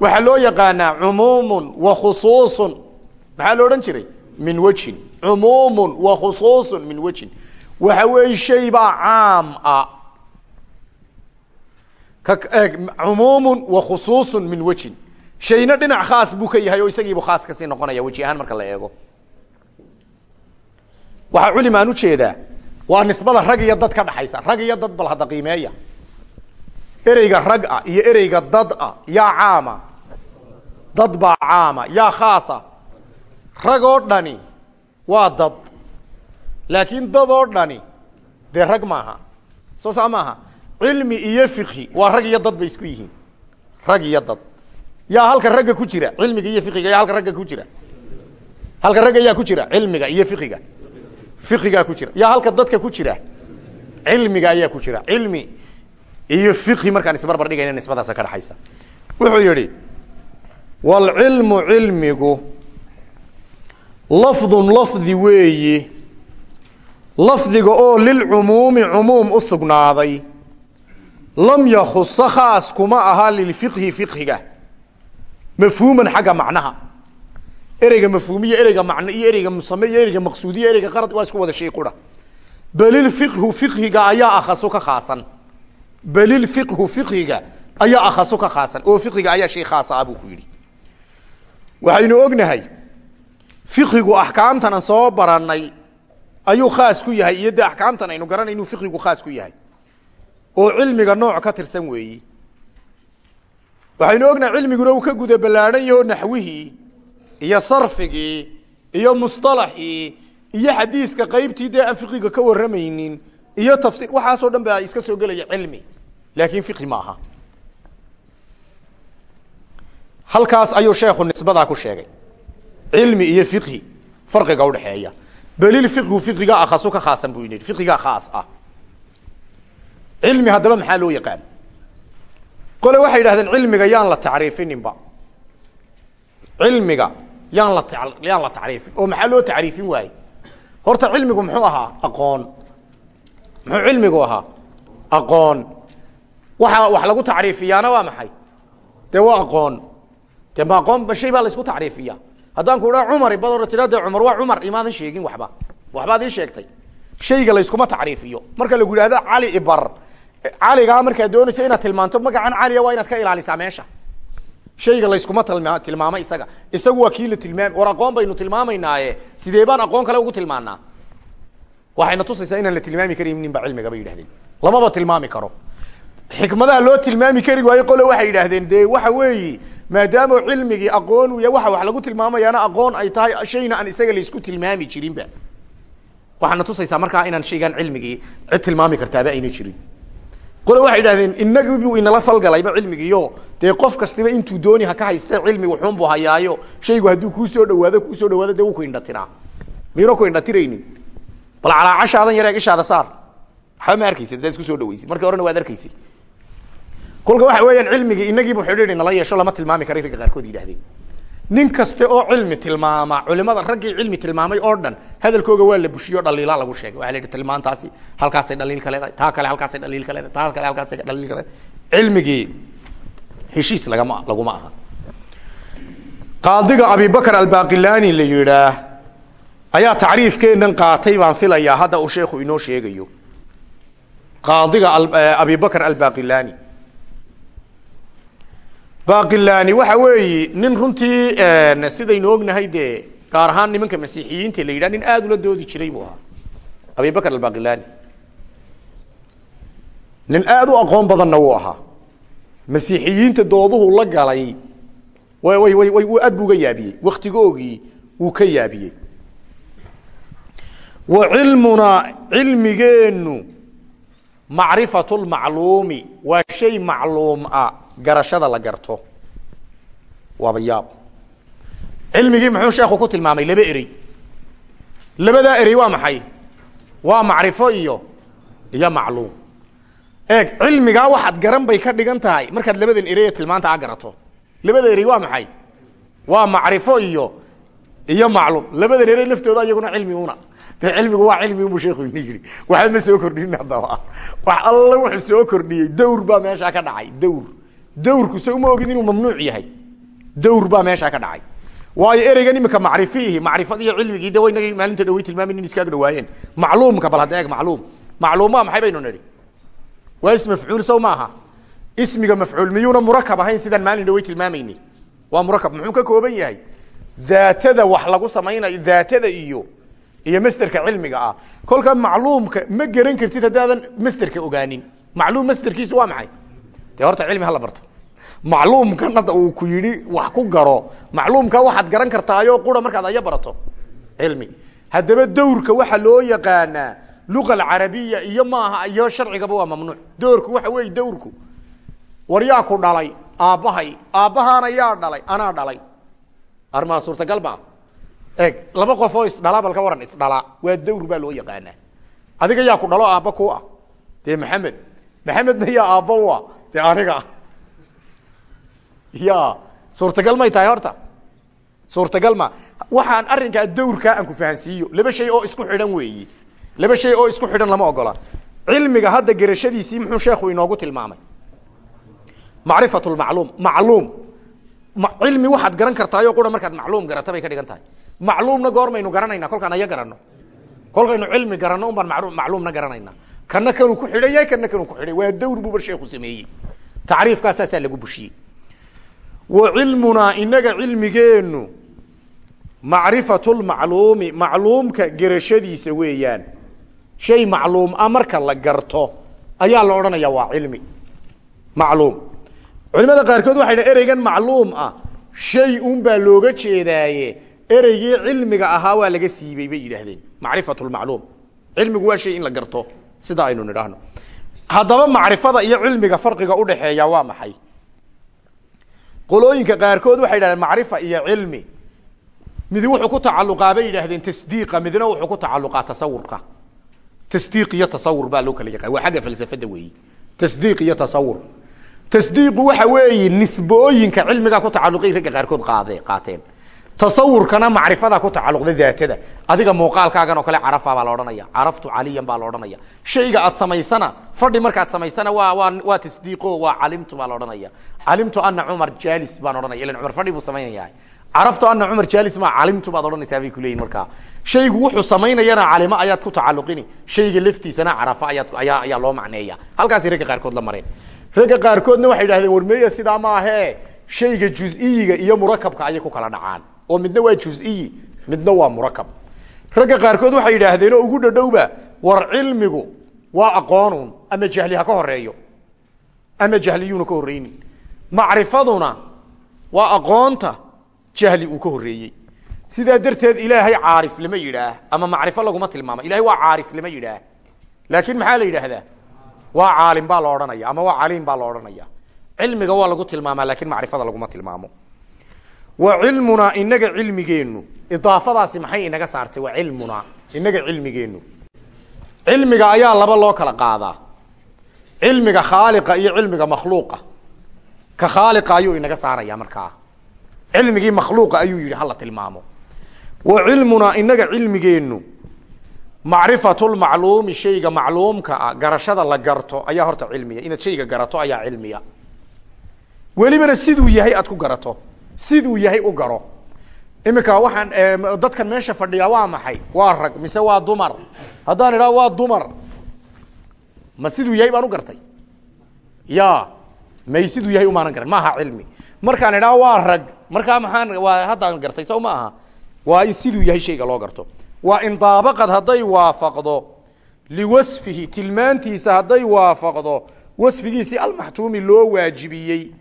waxaa loo yaqaanaa cumuumun wa khusuusun. Maxaa lo odhan jiray? Min wejhin cumuumun wa khusuusun min wejhin waxa weeye shay baa caam a. Ka cumuumun wa khusuusun min wejhin shayna dhinac khaas buu ka yahay oo isagiibu khaas ka sii noqonaya weji ahaan marka la eego. Waxaa culimaan u jeedaa waa nisbada rag iyo dad ka dhaxaysa. Rag iyo dad bal hadda qiimeeya ereyga rag a iyo ereyga dad a yaa caama. Dad baa caama yaa khaasa. Rag oo dhani waa dad. Laakiin dad oo dhani dee rag maaha. Soo saa maaha? Cilmi iyo fiqhi waa rag iyo dad isku yihiin. Rag iyo dad. Yaa halka ragga ku jira cilmiga iyo fiqiga yaa halka ragga ku jira. Halka ragga yaa ku jira cilmiga iyo fiqiga fiqigaa ku jira. Yaa halka dadka ku jira cilmiga ayaa ku jira. Cilmi iyo fiqhi markaan isbarbar dhigayna nisbadaasa ka dhaxaysa wuxuu yihi waalcilmu cilmigu lafdun lafdi weeyi lafdiga oo lilcumuumi cumuum u sugnaaday lam yakusa khaas kuma aha lilfiqhi fiqhiga. Mafhuuman xagga macnaha. Ereyga mafhuumiya ereyga macno iyo ereyga musame iyo ereyga maqsuudiya ereyga qarad waa isku wada shay qura balilfiqhu fiqhiga ayaa akhasu ka khaasan balilfiqhu fiqhiga ayaa akhasu ka khaasan oo fiqhiga ayaa shay khaasa ah buu ku yidhi. Waxaynu ognahay fiqhigu axkaamtan aan soo baranay ayuu khaas ku yahay iyo dee axkaamtan aynu garanay inuu fiqhigu khaas ku yahay oo cilmiga nooc ka tirsan weeyi. Waxaynu ognahay cilmiguna uu ka guda ballaadhan yaho naxwihii iyo sarfigii iyo musطalaxii iyo fiqiga iyo tafsiir waxaasoo dhan baa iska soo gelaya cilmi laakin fiqhi ma aha halkaas ayuu sheekhu nisbadaa ku sheegay. Cilmi iyo fiqhi farqiga udhaxeeya belil fiqhu fiqiga akhasu ka khaasan buu yidhi. Fiqigaa khaas ah. Cilmi haddaba maxaa loo yaqaan? Qole waxay yidhahdeen cilmiga yaan la tacriifininba. Cilmiga yaan la yaan la tacriifin. Oo maxaa loo tacriifin waaye? Horta cilmigu muxuu ahaa aqoon. Muxuu cilmigu ahaa aqoon waxa wax lagu tacriifiyaana waa maxay? Dee waa aqoon. Dee ma aqoon shay baa la isku tacriifiya haddaan ku idhaa cumar bad tira de cumar waa cumar imaadan sheegin waxba. Waxbaad ii sheegtay. Shayga layskuma tacriifiyo. Marka lagu yidhahdo cali ibar. Caligaa markaad doonaysa inaad tilmaanto magacan caliya waa inaad ka ilaalisaa meesha. Shayga layskuma tilma tilmaamo isaga. Isagu waa kii war aqoon baynu tilmaamaynaaye. Sidee baan aqoon kale ugu tilmaanaa waxayna tusaysaa inaan la tilmaami karaynin ba cilmiga bay yidhahdeen. Lamaba tilmaami karo xikmadaha loo tilmaami kari waayo qole waxay yidhaahdeen dee waxa weeyi maadaama cilmigii aqoon u ya waxa wax lagu tilmaamayaana aqoon ay tahay shayna aan isaga laysku tilmaami jirinba. Waxaana tusaysaa markaa inaan shaygaan cilmigii cid tilmaami kartaaba ayna jirin. Qole waxay idhahdeen inagii buu inala falgalayba cilmigiio dee qof kastiba intuu dooni ha ka hayste cilmi wuxuun buu hayaayo shaygu hadduu kuusoo dhawaado kuusoo dhawaado dee wuu ku indhatiraa miyuna ku indhatiraynin. Bal calaacashaadan yareeg ishaada saar. Waxba ma arkaysid hadaad isku soo dhawaysid markii horena waad arkaysid kolka waxa weeyaan cilmigii inagiibu xidhiidhi nala yeesho lama tilmaami karay ragga qaarkood yidhahdeen nin kaste oo cilmi tilmaama culimada raggii cilmi tilmaamay oo dhan hadalkooga waa la bushiyo dhaliila lagu sheegay. Waa la yidhi tilmaantaasi halkaasay dhaliilka leedahay taa kale halkaasay dhaliilka leedahay taa kale halkaasay dhaliilka leedahay. Cilmigii heshiis lagama laguma aha. Qaadiga abibakr albaqilani la yidhaah ayaa tacriifkeenan qaatay baan filayaa hadda uu sheekhu inoo sheegayo. Qaadiga abibakr albaqilani baqilani waxa weeyi nin runtii sidaynu ognahay dee gaar ahaan nimanka masiixiyiinta la yidhah nin aada ula doodi jiray buu ahaa. Abibakr albaqilani nin aada u aqoon badanna wuu ahaa. Masiixiyiinta dooduhu la galay aad buu ga yaabiyey. Waktigoogii wuu ka yaabiyey. Wa cilmunaa cilmigeenu macrifat lmacluumi waa shay macluum ah garashada la garto. Waaba yaab. Cilmigii muxuu sheekhu ku tilmaamay laba erey labadaa erey waa maxay? Waa macrifo iyo iyo macluum. Eeg cilmigaa waxaad garan bay ka dhigan tahay. Markaad labadan erey ee tilmaanta a garato. Labada erey waa maxay? Waa macrifo iyo iyo macluum. Labadan erey laftooda iyaguna cilmi una de cilmigu waa cilmi unbu sheekhu ina yidhi waxba ma soo kordhin haddaba wax alla wuxuu soo kordhiyey. Dawr baa meeshaa ka dhacay dawr dawrku se uma ogid inuu mamnuuc yahay. Dawr baa meeshaa ka dhacay. Waayo ereygan imika macrifiihi macrifad iyo cilmigii de waynag maalinta dhawey tilmaamin in iskaaga dhawaayeen. Macluumka bal hadda eeg macluum. Macluuma maxay baynu nidhi? Waa is mafcuul sow maaha ismiga mafcuul miyuuna murakab ahayn sidaan maalin dhawey tilmaamayni waa murakab. Muxuu ka kooban yahay? Daatada wax lagu samaynayo daatada iyo iyo masterka cilmiga ah. Kolka macluumka ma geran kartid haddaadan masterka ogaanin. Macluum masterkiisu waa maxay de horta cilmi hala barto. Macluumkan hadda uu ku yidhi wax ku garo. Macluumka waxaad garan kartaayo qura markaad aya barato. Cilmi. Haddaba dawrka waxa loo yaqaanaa luqa alcarabiya iyo maaha iyo sharcigaba waa mamnuuc. Doorku waxa weeye dawrku war yaa ku dhalay aabbahay. Aabbahaana yaa dhalay anaa dhalay. Armaa suurtagal ba eeg laba qof oo isdhala bal ka waran isdhala. Waa dawr baa loo yaqaanaa. Adiga yaa ku dhalo aabba ku ah. Dee maxamed maxamedna yaa aabba u ah dee aniga ya suurtagal may tahay horta. Suurtagal ma. Waxaan arrinkaa dawrkaa aan ku fahansiiyo. Laba shay oo isku xidhan weeyi. Laba shay oo isku xidhan lama ogola. Cilmiga hadda gerashadiisii muxuu sheekhu inoogu tilmaamay. Macrifat lmacluum macluum. Cilmi waxaad garan kartaayo qura markaad macluum garata bay ka dhigan tahay. Macluumna goormaynu garanayna kolkaan aya garanno kolkaynu cilmi garanno un baan ma macluumna garanayna. Kana kanuu ku xidhan yahay kana kanuu ku xidhay. Waa dawr buu bar sameeyey. Tacriifkaas saasaa lagu bushiyey. Wa cilmunaa inaga cilmigeenu macrifatu lmacluumi macluumka gerashadiisa weeyaan shay macluum ah marka la garto ayaa la odhanaya waa cilmi. Macluum. Culimada qaarkood waxay dhaha ereygan macluum ah shay un baa looga jeedaaye ereygii cilmiga ahaa waa laga siibey bay yidhaahdeen. Macrifat lmacluum cilmigu waa shay in la garto. Sida aynu nidhaahno. Haddaba macrifada iyo cilmiga farqiga udhaxeeya waa maxay? Qolooyinka qaarkood waxay yidhahdeen macrifa iyo cilmi. Midi wuxuu ku tacaluqaa bay yidhahdeen tasdiiqa midna wuxuu ku tacaluqaa tasawurka. Tasdiiq iyo tasawur baa loo kala yaqaan. Waa xagga falsafada weeyi. Tasdiiq iyo tasawur. Tasdiiqu waxa weeye nisbooyinka cilmigaa ku tacaluqay ragga qaarkood qaade qaateen tasawurkana macrifada ku tacaluqda daatada adiga muuqaalkaagan oo kale carafa baa la odhanaya. Caraftu caliyan baa la odhanaya. Shayga aad samaysana fadhi markaad samaysana waa waa waa tasdiiqo waa calimtu baa la odhanaya. Calimtu ana cumar jalis baan odhanaya. Ilan cumar fadhi buu samaynaya caraftu ana cumar jalis ma calimtu baad odhanaysaa bay kuleeyihin markaa shaygu wuxuu samaynayana calimo ayaad ku tacaluqini shayga laftiisana carafa ayaad ayaa ayaa loo macneeya. Halkaasay ragga qaarkood la mareen. Ragga qaarkoodna waxay idhahdeen warmeeya sidaa maahee shayga juziyiga iyo murakabka ayay ku kala dhacaan oo midna waa juziyi midna waa murakab. Ragga qaarkood waxay yidhaahdeen oo ugu dhadhowba war cilmigu waa aqoonun ama jahli ha ka horeeyo ama jahliyuuna ka horreynin. Macrifaduna waa aqoonta jahli uu ka horreeyey. Sidaa darteed ilaahay caarif lama yidhaah ama macrifo laguma tilmaamo. Ilahay waa caarif lama yidhaah. Laakiin maxaa la yidhaahdaa? Waa caalim baa la odhanaya ama waa caliim baa la odhanaya. Cilmiga waa lagu tilmaamaa laakiin macrifada laguma tilmaamo wa cilmunaa inaga cilmigeenu idaafadaasi maxay inaga saartay? Wa cilmunaa inaga cilmigeenu cilmiga ayaa laba loo kala qaadaa. Cilmiga khaaliqa iyo cilmiga makhluuqa. Ka khaaliqa ayuu inaga saaraya markaa. Cilmigii makhluuqa ayuu yihi hala tilmaamo. Wa cilmunaa inaga cilmigeenu macrifatulmacluumi shayga macluumka ah garashada la garto ayaa horta cilmiya. Inaad shayga garato ayaa cilmiya. Welibana siduu yahay aad ku garato siduu yahay u garo. Iminka waxaan dadkan meesha fadhiyaa waa maxay? Waa rag mise waa dumar? Haddaan idhaha waa dumar. Ma siduu yahay baan u gartay? Ya may siduu yahay umaanan garan maaha cilmi. Markaan idhaha waa rag markaa maxaan waa haddaan gartay saw ma aha. Waa in siduu yahay shayga loo garto. Waa in daabaqad hadday waafaqdo liwasfihi tilmaantiisa hadday waafaqdo wasfigiisii almaxtuumi loo waajibiyey.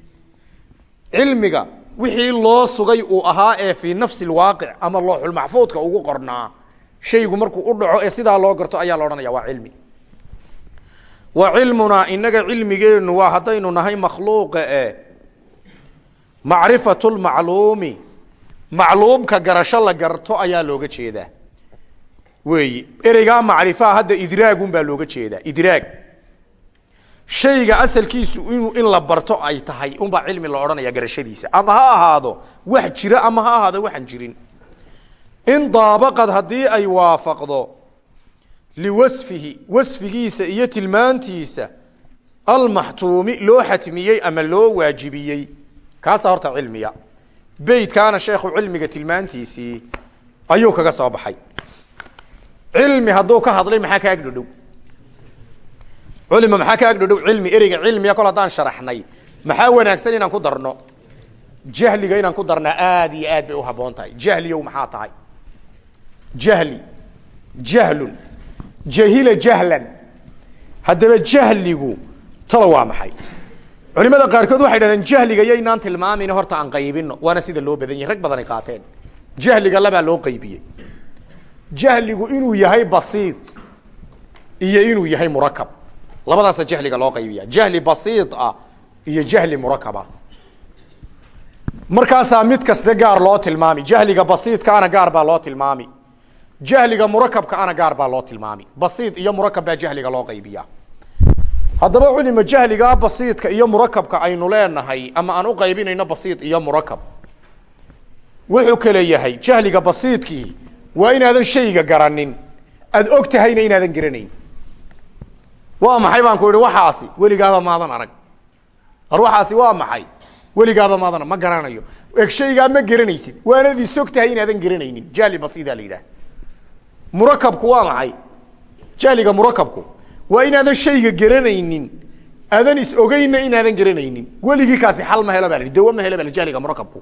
Cilmiga wixii loo sugay uu ahaa ee fii nafsi lwaaqic ama looxulmaxfuudka ugu qornaa. Shaygu markuu u dhaco ee sidaa loo garto ayaa la odhanaya waa cilmi. Wa cilmunaa inaga cilmigeenu waa haddaynu nahay makhluuqa e. Macrifatu lmacluumi macluumka garasho la garto ayaa looga jeedaa. Weeyi ereygaa macrifaa hadda idraagun baa looga jeedaa idraag shayga asalkiisu inu in la barto ay tahay unbaa cilmi la odhanaya garashadiisa. Ama ha ahaado wax jira ama ha ahaado waxaan jirin. In daabaqad haddii ay waafaqdo liwasfihi wasfigiisa iyo tilmaantiisa almaxtuumi loo xatmiyey ama loo waajibiyey. Kaasaa horta cilmiya beytkaana sheekhu cilmiga tilmaantiisii ayuu kaga soo baxay. Cilmi hadduu ka hadlay maxaa ka agdhodhow culima maxaa ka agdhodhow cilmi ereyga cilmiya kol haddaan sharaxnay? Maxaa wanaagsan inaan ku darno? Jahliga inaan ku darnaa aada iyo aad bay uhaboon tahay. Jahliyow maxaa tahay? Jahli. Jahlun. Jahila jahlan. Haddaba jahligu talo waa maxay? Culimada qaarkood waxay dhahdeen jahliga yaynaan tilmaamayna horta aan qaybino waana sida loo badan yahay. Rag badan qaateen. Jahliga labaa loo qaybiyey jahligu inuu yahay basiid iyo inuu yahay murakab labadaasa jahliga loo qaybiya jahli basiid ah iyo jahli murakab ah markaasaa mid kaste gaar loo tilmaami. Jahliga basiidkaana gaar baa loo tilmaami. Jahliga murakabkaana gaar baa loo tilmaami. Basiid iyo murakab baa jahliga loo qaybiya haddaba culima jahligaa basiidka iyo murakabka aynu leenahay ama aan u qaybinayno basiid iyo murakab wuxuu kale yahay jahliga basiidkii waa inaadan shayga garanin. Aad og tahayna inaadan garanayn waa maxay baan ku ihi waxaasi. Weligaaba maadan arag. Ar waxaasi waa maxay? Weligaaba maadan ma garanayo. Eg shaygaa ma garanaysid waanad isog tahay inaadan garanaynin jahli basiida la yidhaah. Murakabku waa maxay? Jahliga murakabku. Waa inaadan shayga garanaynin aadan is ogeynna inaadan garanaynin weligii kaasi xal ma helo ba la dawo ma helo ba jahliga murakabku.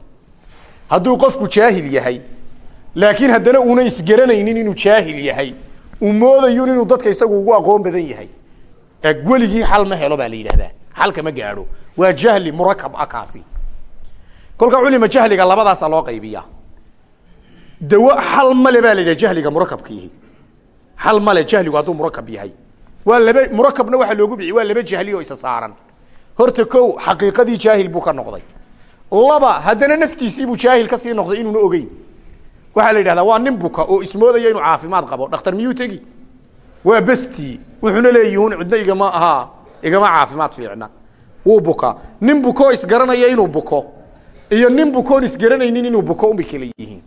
Hadduu qofku jaahil yahay laakiin haddana una isgaranaynin inuu jaahil yahay uu moodayo inuu dadka isagu ugu aqoon badan yahay weligii xal ma helo baa la yidhahdaa xalka ma gaadho. Waa jahli murakab ah kaasi. Kolka culima jahliga labadaasa loo qaybiya dawo xal male baa la yidhaha jahliga murakabkiihi. Xal male jahligu hadduu murakab yahay. Waa laba murakabna waxaa loogu bici waa laba jahli oo isa saaran. Horta ko xaqiiqadii jaahil buu ka noqday. Laba haddana naftiisiibuu jaahil ka sii noqday inuuna ogeyn. Waxaa la yidhahdaa waa nin buka oo ismoodaya inuu caafimaad qabo. Dhakhtar miyuu tegi? Waa bestii wuxuuna leeyihun cidna igama ahaa igama caafimaad fiicna. Wuu bukaa. Nin bukoo isgaranaya inuu buko iyo nin bukoon isgaranaynin inuu buko unbay kala yihiin.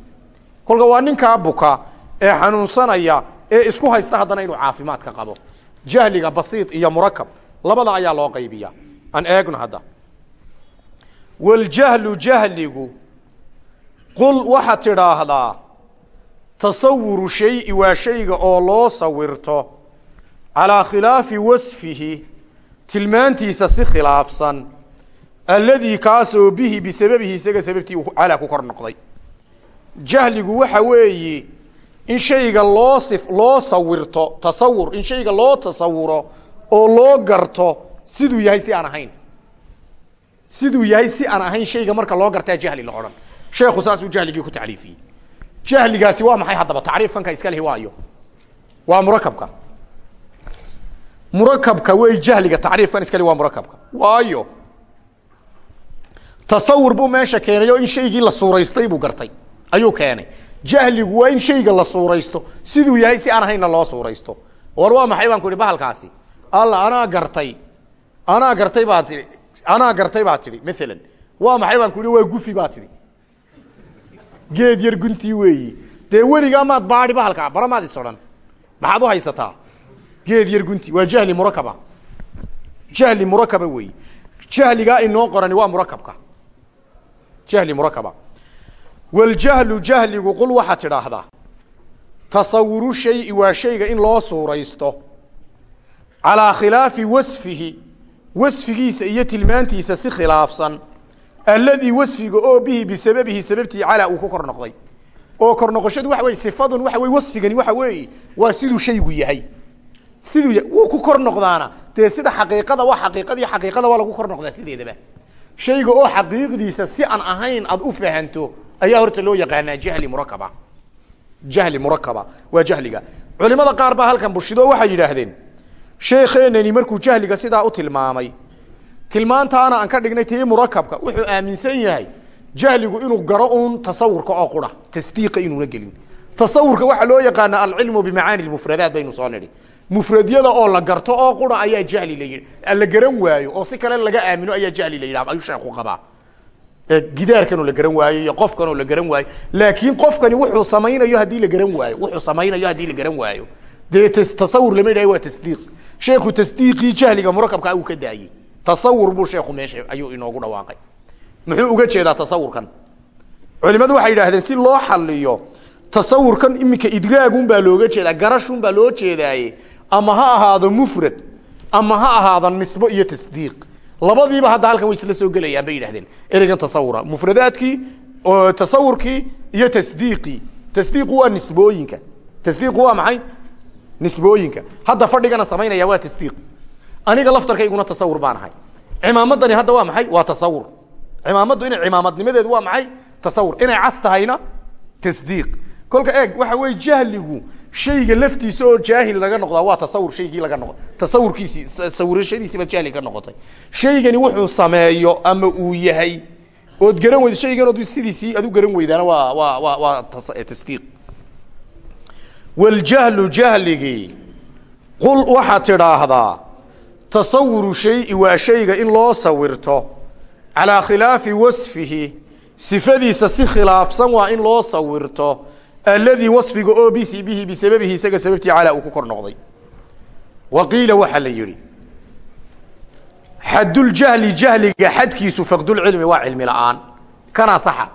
Kolka waa ninkaa buka ee xanuunsanaya ee isku haysta haddana inuu caafimaadka qabo. Jahliga basiid iyo murakab labada ayaa loo qaybiya aan eegno hadda. Waljahlu jahligu qul waxaad tidhaahdaa tasawuru shayi waa shayga oo loo sawirto calaa khilaafi wasfihi tilmaantiisa si khilaafsan alladii kaasoo bihi bisababihi isaga sababtii calaa ku kor noqday. Jahligu waxa weeyi in shayga loo sif loo sawirto tasawur in shayga loo tasawuro oo loo garto siduu yahay si aan ahayn. Siduu yahay si aan ahayn shayga marka loo gartaa jahli la odhan. Sheekhu saasuu jahligii ku tacriifiyey. Jahligaasi waa maxay haddaba? Tacriifkanka iska lehi waayo. Waa murakabka murakabka wey jahliga tacriifkan iskale waa murakabka. Waayo. Tasawur buu meesha keenay oo in shaygii la suuraystay buu gartay. Ayuu keenay. Jahligu waa in shayga la suuraysto. Siduu yahay si aan ahaynna loo suuraysto. War waa maxay baan ku ihi bahalkaasi? Alla anaa gartay. Anaa gartay baa tii anaa gartay baa tidhi maalan waa maxay baan ku ihi waa gufi baa tidhi. Geed yar guntii weeyi. Dee weligaa maad baadi bahalkaa bara maad is odhan maxaad u haysataa geed yar gunti. Waa jahli murakaba. Jahli murakaba weeyi jahligaa inoo qorani waa murakabka. Jahli murakaba. Waljahlu jahligu qul waxaad tidhaahdaa tasawuru shayi waa shayga in loo suuraysto. Calaa khilaafi wasfihi. Wasfigiisa iyo tilmaantiisa si khilaafsan. Alladii wasfiga oo bihi bisababihi sababtii calaa uu ku kor noqday. Oo kor noqoshadu waxa weye sifadun waxa wey wasfigani waxa weeye waa siduu shaygu yahay siduu wuu ku kor noqdaana. Dee sida xaqiiqada waa xaqiiqadii xaqiiqada waa lagu kor noqdaa sideedaba. Shayga oo xaqiiqdiisa si aan ahayn aad u fahanto ayaa horta loo yaqaanaa jahli murakaba jahli murakaba waa jahliga. Culimada qaar baa halkan bushido waxay yidhaahdeen sheekeenani markuu jahliga sidaa u tilmaamay tilmaantaana aan ka dhignay tii murakabka wuxuu aaminsan yahay jahligu inuu garo uun tasawurka oo qura tasdiiqa inuuna gelin. Tasawurka waxaa loo yaqaana alcilmu bimacaani mufradaat baynu soo nidhi mufradyada oo la garto oo qura ayaa jahli la yidhi. La garan waayo oo si kale laga aamino ayaa jahli la yidhaha ayuu sheeku qabaa. Gidaarkanoo la garan waayo iyo qofkanoo la garan waayo. Laakiin qofkani wuxuu samaynayo haddii la garan waayo. Wuxuu samaynayo haddii la garan waayo. Dee tasawur lama yidhaha waa tasdiiq. Sheekhu tasdiiqii jahliga murakabkaa uu ka daayey. Tasawur buu sheekhu meesha ayuu inoogu dhawaaqay. Muxuu uga jeedaa tasawurkan? Culimadu waxay yidhaahdeen si loo xaliyo tasawurkan iminka idraagun baa looga jeedaa garashun baa loo jeedaaye ama ha ahaado mufrad ama ha ahaado nisbo iyo tasdiiq. Labadiiba hadda halkan way isla soo gelayaan bay yidhahdeen ereygan tasawura mufradaadkii tasawurkii iyo tasdiiqii. Tasdiiqu waa nisbooyinka. Tasdiiqu waa maxay? Nisbooyinka. Hadda fadhigana samaynaya waa tasdiiq. Aniga laftarkayguna tasawur baan ahay. Cimaamadani hadda waa maxay? Waa tasawur. Cimaamaddu inay cimaamadnimadeedu waa maxay? Tasawur. Inay cas tahayna tasdiiq. Kolka eeg waxa weye jahligu shayga laftiisa oo jaahil laga noqdaa waa tasawur shaygii laga noqo tasawurkiisii sawirashadiisiiba jahli ka noqotay. Shaygani wuxuu sameeyo ama uu yahay. Ood garan weydo shaygan ood sidiisii ad u garan weydaana waa waa waa waa tasdiiq. Waljahlu jahligii qul waxaad tidhaahdaa tasawuru shayi waa shayga in loo sawirto. Calaa khilaafi wasfihi. Sifadiisa si khilaafsan waa in loo sawirto alladii wasfiga oo bisi bihi bisababihi isaga sababtii calaa uu ku kor noqday. Wa qiila waxaa la yidhi xaduljahli jahliga xadkiisu faqdulcilmi waa cilmi la'aan. Kanaa saxa.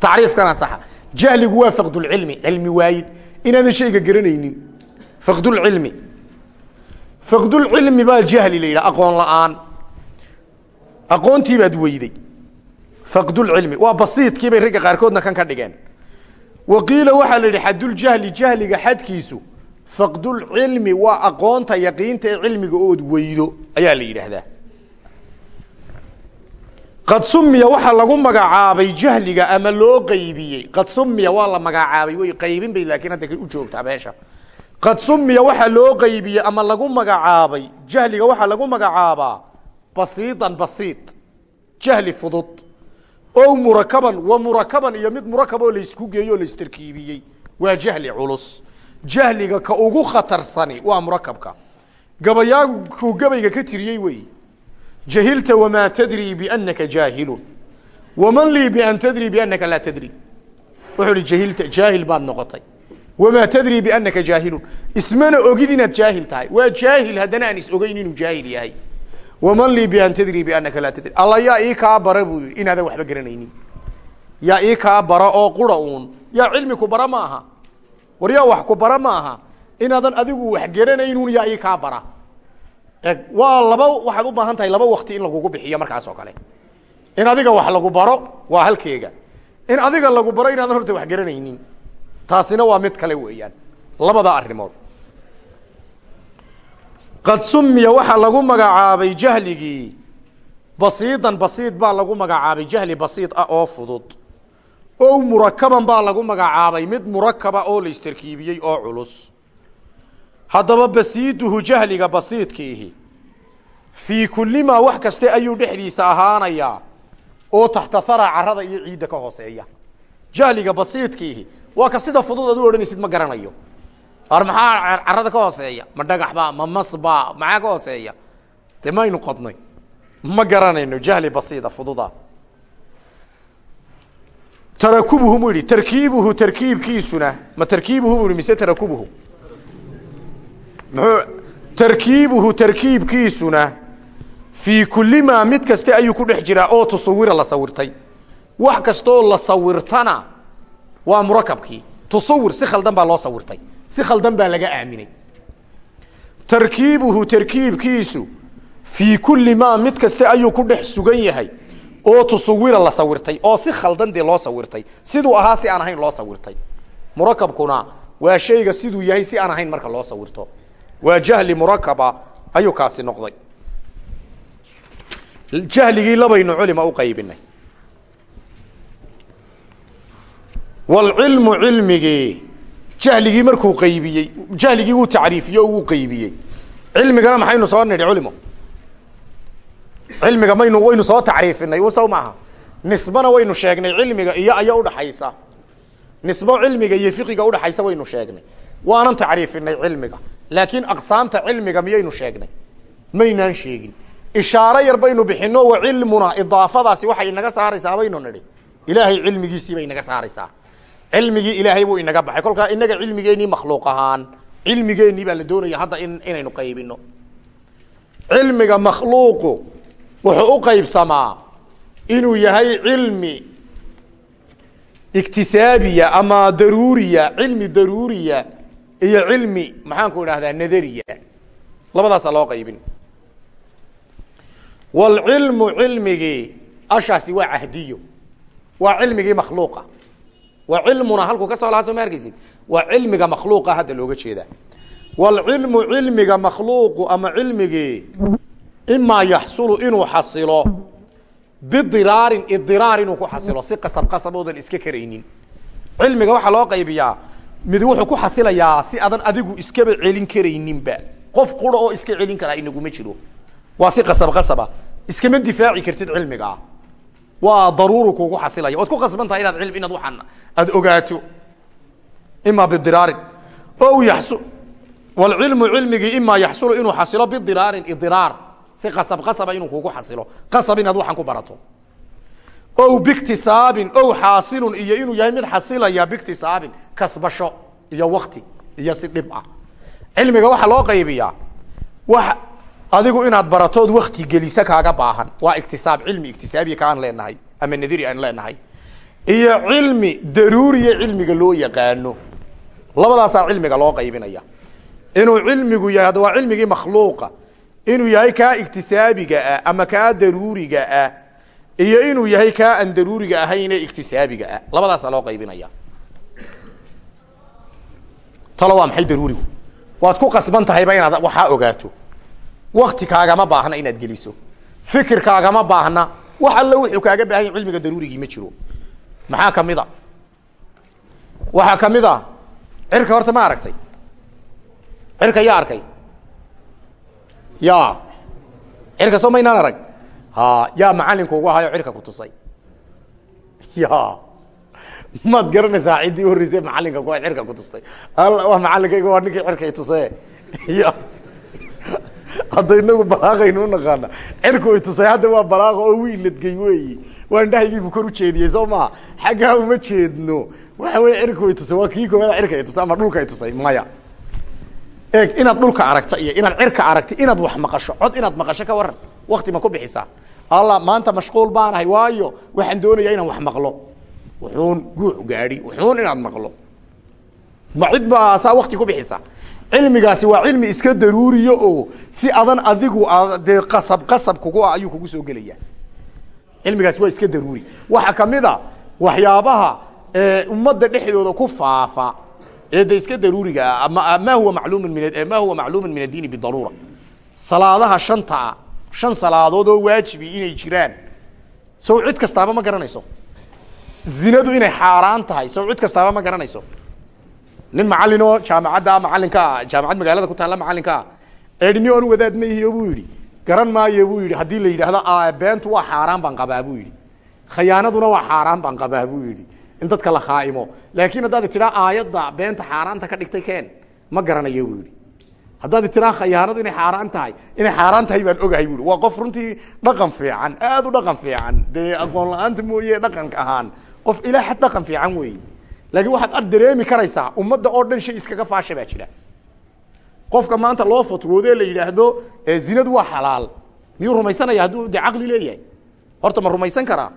Tacriif kanaa saxa. Jahligu waa faqdulcilmi cilmi waayid. Inaadan shayga garanaynin. Faqdulcilmi faqdulcilmi baa jahli la yidhaha aqoon la'aan. Aqoontii baad weyday. Faqdulcilmi waa basiidkii bay ragga qaarkoodna kan ka dhigeen wa qiila waxaa la yidhi xaduljahli jahliga xadkiisu faqdulcilmi waa aqoonta yaqiinta ee cilmiga ood ayaa la yidhaahdaa. Qad sumiya waxaa lagu magacaabay jahliga ama loo qaybiyey. Qad sumiya waa la magacaabay wey qaybin bay laakiin hadda u joogtaa meesha. Qad sumiya waxaa loo qaybiyey ama lagu magacaabay jahliga waxaa lagu magacaabaa basiidan basiid jahli fudud o murakaban wa murakaban iyo mid murakab oo laysku geeyo o laistarkiibiyey waa jahli culus. Jahliga ka ugu khatarsani waa murakabka. Gabayaagu kuu gabayga ka tiriyey wey. Jahilta wamaa tadrii bianaka jaahilun waman lii bian tadrii bianaka laa tadri wuxuu hi jahilta jaahil baad noqotay. Wamaa tadrii bianaka jaahilun ismana ogid inaad jaahil tahay. Waa jaahil haddana aan is ogeyn inuu jaahil yahay waman lii bian tadrii bianaka laa tadri. Alla yaa ii kaa bara buu yihi inaadan waxba garanaynin. Yaa ii kaa bara oo qura uun. Yaa cilmi ku bara ma aha war yaa wax ku bara ma aha inaadan adigu wax garanaynuun yaa ii kaa bara. Eg waa laba waxaad u baahan tahay laba wakti in lagugu bixiyo markaas oo kale. In adiga wax lagu baro waa halkeega. In adiga lagu baro inaadan horta wax garanaynin. Taasina waa mid kale weeyaan. Labada arrimood qad sumiya waxaa lagu magacaabay jahligii. Basiidan basiid baa lagu magacaabay jahli basiid ah oo fudud. O murakaban baa lagu magacaabay mid murakaba oo la istarkiibiyey oo culus. Haddaba basiiduhu jahliga basiidkiihi fii kullimaa wax kaste ayuu dhexdiisa ahaanayaa oo taxta hara carada iyo ciidda ka hooseeya. Jahliga basiidkiihi waa ka sida fudud ad u odhanaysid ma garanayo ar maxaa carada ka hooseeya? Ma dhagaxba ma masba maxaa ka hooseeya? De maynu qodnay. Ma garanayno jahli basiida fududa. Tarakubuhu mu yihi tarkiibuhu tarkiibkiisuna. Ma tarkiibuhu bu yihi mise tarakubuhu? Muxuu tarkiibuhu tarkiibkiisuna. Fii kulli maa mid kaste ayuu ku dhex jiraa oo tusawira la sawirtay. Wax kastoo la sawirtana waa murakabkii. Tusawir si khaldan baa loo sawirtay si khaldan baa laga aaminay. Tarkiibuhu tarkiibkiisu fii kulli maa mid kaste ayuu ku dhex sugan yahay oo tusawira la sawirtay oo si khaldan dee loo sawirtay. Siduu ahaa si aan ahayn loo sawirtay. Murakabkuna waa shayga siduu yahay si aan ahayn marka loo sawirto. Waa jahli murakaba ayuu kaasi noqday. Jahligii labaynu culima u qaybinay. Wlcilmu cilmigii jahligii markuu qaybiyey jahligii wuu tacriifiye o wuu qaybiyey. Cilmigana maxaynu soo nidhi culimo. Cilmiga maynu waynu soo tacriifinay saw maaha nisbana waynu sheegnay cilmiga iyo aya udhaxaysa nisbo cilmiga iyo fiqiga udhaxaysa waynu sheegnay. Waanan tacriifinay cilmiga laakiin aqsaamta cilmiga miyaynu sheegnay? Maynaan sheegin. Ishaaro yar baynu bixino wa cilmuna idaafadaasi waxay inaga saaraysaa baynu nidhi. Ilaahay cilmigiisii bay inaga saaraysaa cilmigii ilaahay buu inaga baxay. Kolkaa inaga cilmigeenii makhluuq ahaan cilmigeenii baa la doonaya hadda in inaynu qaybino cilmiga makhluuqu wuxuu u qaybsamaa inuu yahay cilmi iktisaabiya ama daruuriya cilmi daruuriya iyo cilmi maxaanku idhahdaa nadariya. Labadaasaa loo qaybin. Wlcilmu cilmigii ashaasi waa cahdiyo waa cilmigii makhluuqa waa cilmuna halkuu ka soo lahaa soo ma arkeysid waa cilmiga makhluuqa hadda looga jeedaa. Wlcilmu cilmiga makhluuqu ama cilmigii imaa yaxsulu inuu xasilo bidiraarin idiraar inuu ku xasilo si qasab qasab oodan iska karaynin. Cilmiga waxaa loo qaybiyaa mid wuxuu ku xasilayaa si adan adigu iskaba celin karayninba. Qof qura oo iska celin karaa inaguma jiro. Waa si qasab qasaba. Iskama difaaci kartid cilmigaa waa daruuru kugu xasilaya waad ku qasban tahay inaad ilm inaad waaan aada ogaato. Ima bidiraarin o yasu wlcilmu cilmigii imaa yaxsulu inuu xasilo bidiraarin idiraar. Si qasab qasaba inuu kugu xasilo. Qasab inaad waxaan ku barato. O biktisaabin o xaasilun iyo inuu yahay mid xasilaya biktisaabin. Kasbasho iyo wakti iyo si dhib ah. Cilmiga waxaa loo qaybiyaa adigu inaad baratood wakti gelisa kaaga baahan. Waa iktisaab cilmi iktisaabiya ka aan leenahay ama nadiri aan leenahay. Iyo cilmi daruuriya cilmiga loo yaqaano. Labadaasaa cilmiga loo qaybinaya. Inuu cilmigu yahay waa cilmigii makhluuqa. Inuu yahay kaa iktisaabiga ah ama kaa daruuriga ah. Iyo inuu yahay kaa aan daruuriga ahayn ee iktisaabiga ah. Labadaasaa loo qaybinaya. Talo waa maxay daruurigu? Waad ku qasban tahayba inaad waxaa ogaato wakti kaagama baahna inaad geliso. Fikir kaagama baahna. Wax alla wuxuu kaaga baahan ya cilmiga daruurigii ma jiro. Maxaa ka mid a waxaa ka mid a cirka horta ma aragtay. Cirka yaa arkay. Ya cirka soo maynaan arag. Ha yaa macalinku ugu ahayo cirka ku tusay. Ya maad garanaysaa ciddii horreysay macalinka ku cirka ku tustay. Alla waa macalinkayga waa ninkii cirka i tuse ya hadda inagu balaaqaynu unaqaana cirku i tusay. Hadda waa balaaqa oo wiiladgey weyi waa indhahaygiibu kor ujeediyey soo maa xaggaa uma jeedno. Waxa wey cirku i tusay. Waa kii koowaada cirka i tusay ama dhulka i tusay? Maya. Eeg inaad dhulka aragto iyo inaad cirka aragto inaad wax maqasho. Cod inaad maqasho ka waran. Wakti ma ku bixisaa. Alla maanta mashquul baanahay waayo waxaan doonayaa inaan wax maqlo. Wuxuun guux gaadi wuxuun inaad maqlo. Ma cid baa saa wakti ku bixisa cilmigaasi waa cilmi iska daruuriyo oo si adan adigu dee qasab qasab kugu ah ayuu kugu soo gelaya cilmigaasi waa iska daruuri. Waxaa ka mid a waxyaabaha ummadda dhexdooda ku faafa ee de iska daruuriga ah ma huwa macluumun min ma huwa macluumun min addiini bidaruura. Salaadaha shantaa shan salaadood oo waajibi inay jiraan. Sow cid kastaaba ma garanayso. Zinadu inay xaaraan tahay sow cid kastaaba ma garanayso nin macalin oo jaamacadda macalinka ah jaamacad magaalada ku taalla macalinka ah eedhini oon wadaad ma ihiyo buu yidhi. Garan maayo buu yidhi. Haddii la yidhaahdo beentu waa xaaraan baan qabaa buu yidhi. Khayaanaduna waa xaaraan baan qabaa buu yidhi. In dadka la khaaimo laakiin haddaad tiraa aayadda beenta xaaraanta ka dhigtay keen ma garanayo buu yidhi. Haddaad tiraa khayaanadu inay xaaraan tahay inay xaaraan tahay baan ogahay bui waa qof runtii dhaqan fiican aad u dhaqan fiican. Dee aqoon la'aanta mooye dhaqanka ahaan. Qof ilaa xad dhaqan fiican weeye laakiin waxaad ar dareemi karaysaa ummadda oo dhan shay iskaga faasha baa jira. Qofka maanta loo fatwoodo la yidhaahdo zinadu waa xalaal. Miyuu rumaysanaya hadduu de caqli leeyahay. Horta ma rumaysan karaa.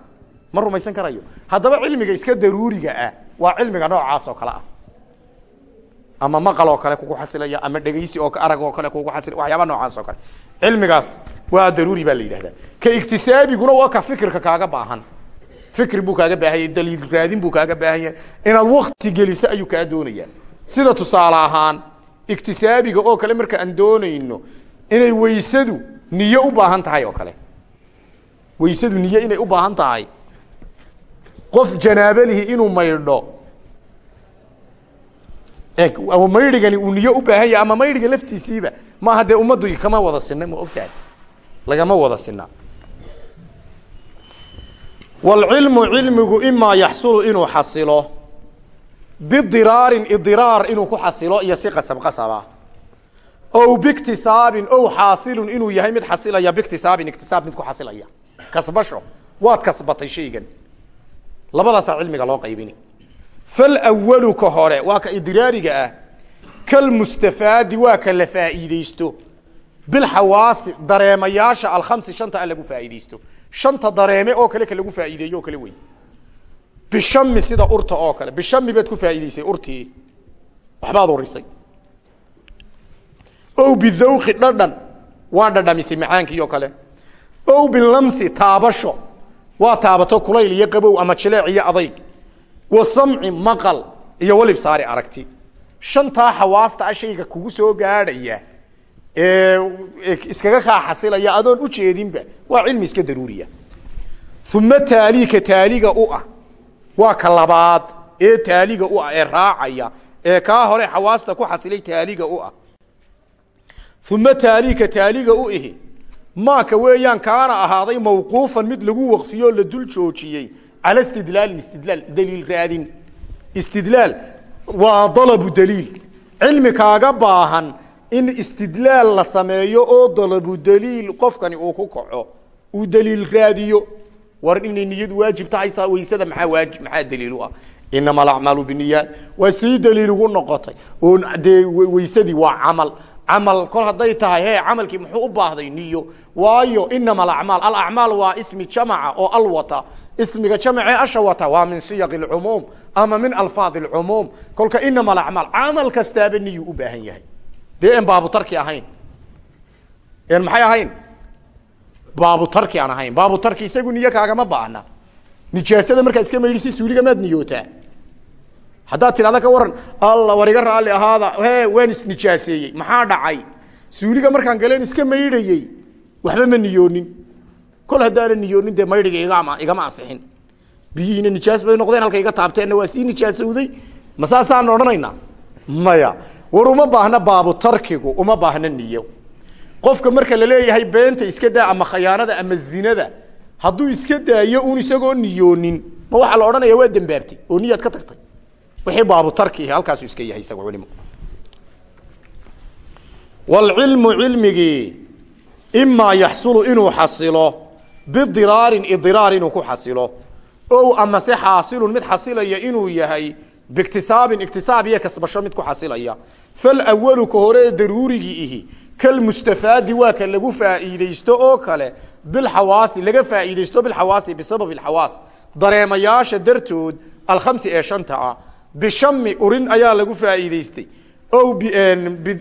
Ma rumaysan karayo. Haddaba cilmiga iska daruuriga ah waa cilmiga noocaas oo kale ah. Ama maqal oo kale kugu xasilaya ama dhegeysi oo arag oo kale kugu xasil waxyaaba noocaas oo kale. Cilmigaas waa daruuri baa la yidhahdaa ka iktisaabiguna waa ka fikirka kaaga baahan fikri buu kaaga baahanya daliil raadin buu kaaga baahanya inaad wakti geliso ayuu kaa doonaya. Sida tusaale ahaan iktisaabiga oo kale marka aan doonayno inay weysadu niyo u baahan tahay oo kale. Weysadu niyo inay u baahan tahay. Qof janaabalihi inuu maydho ama maydhigani uu niyo u baahan yahay ama maydhiga laftiisiiba maaha dee ummaddu kama wada sina ma ogtahay. Lagama wada sina wlcilmu cilmigu imaa yaxsulu inuu xasilo bidiraarin idiraar inuu ku xasilo iyo si qasab qasaba ow biktisaabin ow xaasilun inuu yahay mid xasilaya biktisaabin iktisaab mid ku xasilaya kasbasho waad kasbatay shaygan labadaasaa cilmiga loo qaybini falwalu ka hore waa ka idiraariga ah kalmustafaadi waa ka la faa'iideysto bilxawaasi dareemayaasha alkhamsi shanta a lagu faa'iideysto shanta dareeme oo kale ka lagu faa'iideeyo oo kale wey bishami sida urta oo kale bishami baad ku faa'iideysay urtii. Waxbaad urisay ow bidawqi dhadhan waa dhadhamisay macaankii oo kale. Ow bilamsi taabasho waa taabato kulayl iyo qabow ama jileec iyo adayg. Wa samci maqal iyo walibsaari aragti. Shantaa xawaasta a shayga kugu soo gaadhaya iskaga kaa xasilaya adoon ujeedinba waa cilmi iska daruuriya. Uma taaliika taaliga u ah waa ka labaad ee taaliga u ah ee raacaya ee kaa hore xawaasta ku xasilay taaliga u ah. Uma taaliika taaliga u ihi maaka weeyaan kaana ahaaday mawquufan mid lagu waqfiyo la dul joojiyey cala istidlaalin istidlaal daliil raadin. Istidlaal waa dalabu daliil cilmi kaaga baahan in istidlaal la sameeyo oo dalabu daliil qofkani uu ku kaco uu daliil raadiyo war inay niyadu waajib tahay saa weysada maxaa waajib maxaa daliil u ah? Inama alacmaalu biniyaat waa sii daliil ugu noqotay. Oo dee weysadii waa camal. Camal kol hadday tahay he camalkii muxuu u baahday niyo? Waayo inama alacmaal alacmaal waa ismi jamaca oo al wata ismiga jamacee asha wata waa min siyaqi lcumuum ama min alfaadi lcumuum kolka inama alacmaal camal kastaaba niyuu u baahan yahay dee en baabutarki ahayn. En maxay ahayn? Baabutarki aan ahayn. Baabutarki isagu niyo kaagama baahna. Nijaasada markaad iska maydhisi suuliga maad niyootaa. Haddaad tidhahda ka waran alla war iga raalli ahaada. He waan isnijaaseeyey maxaa dhacay? Suuliga markaan galeen iska maydhayey. Waxba ma niyoonin. Kol haddaana niyoonin dee maydhiga igama igama ansixin. Biyihiina nijaas bay noqdeen halka iga taabteenna waa sii nijaasowday ma saasaan odhanaynaa? Maya war uma baahna baabutarkigu uma baahna niyo. Qofka marka la leeyahay beenta iska daa ama khayaanada ama zinada hadduu iska daayo un isagoo niyoonin. Ma waxaa la odhanaya waa dembaabtay oo niyaad ka tagtay. Wixii baabutarki halkaasu iska yahay isaga culimo wlcilmu cilmigii imaa yaxsulu inuu xasilo bidiraarin idiraar inuu ku xasilo. Ow amase xaasilun mid xasilaya inuu yahay biiktisaabin iktisaab iyo kasbasho mid ku xasilaya falwalu ka hore ee daruurigii ihi kalmustafaadi waa ka lagu faa'iideysto oo kale bilxawaasi laga faa'iideysto bilxawaasi bisababi alxawaas dareemayaasha dartood alkhamsi ee shanta ah bishami urin ayaa lagu faa'iideystay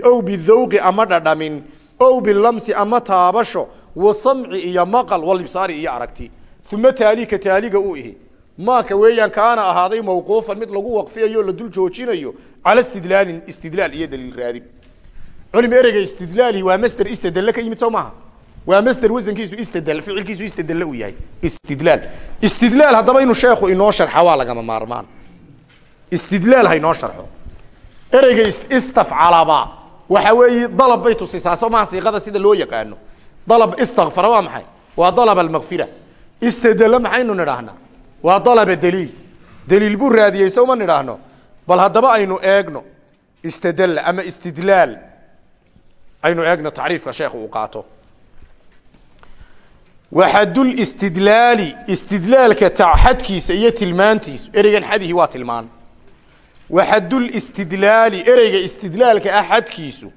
ow bidawqi ama dhadhamin ow bilamsi ama taabasho wa samci iyo maqal walibsaari iyo aragti uma taalika taaliga u ihi maaka weeyaan kaana ahaaday mawquufan mid lagu waqfiyayo la dul joojinayo cala istidlaalin istidlaal iyo daliil raadin culimi ereyga istidlaali waa masder istedelle ka yimid soo waa masder wasankiisu istedel ficilkiisu istedelle uu yahay. Istidlaal. Istidlaal haddaba inuu sheekhu inoo sharxa waa lagama maarmaan. Istidlaal ha inoo sharxo. Ereyga istafcalaba. Waxa weeye dalab bay tusisaa. Soo siiqada sida loo yaqaano. Dalab istakfara waa maxay? Waa dalab almakfira istedela maxaynu nidhaahnaa waa dalaba daliil. Daliil buu raadiyey sowma nidhaahno? Bal haddaba aynu eegno istedela ama istidlaal. Aynu eegno tacriifka sheekh uu qaato. Waxadul istidlaali istidlaalka xadkiisa iyo tilmaantiisu ereygan xadihi waa tilmaan. Waxadul istidlaali ereyga istidlaalka ah xadkiisu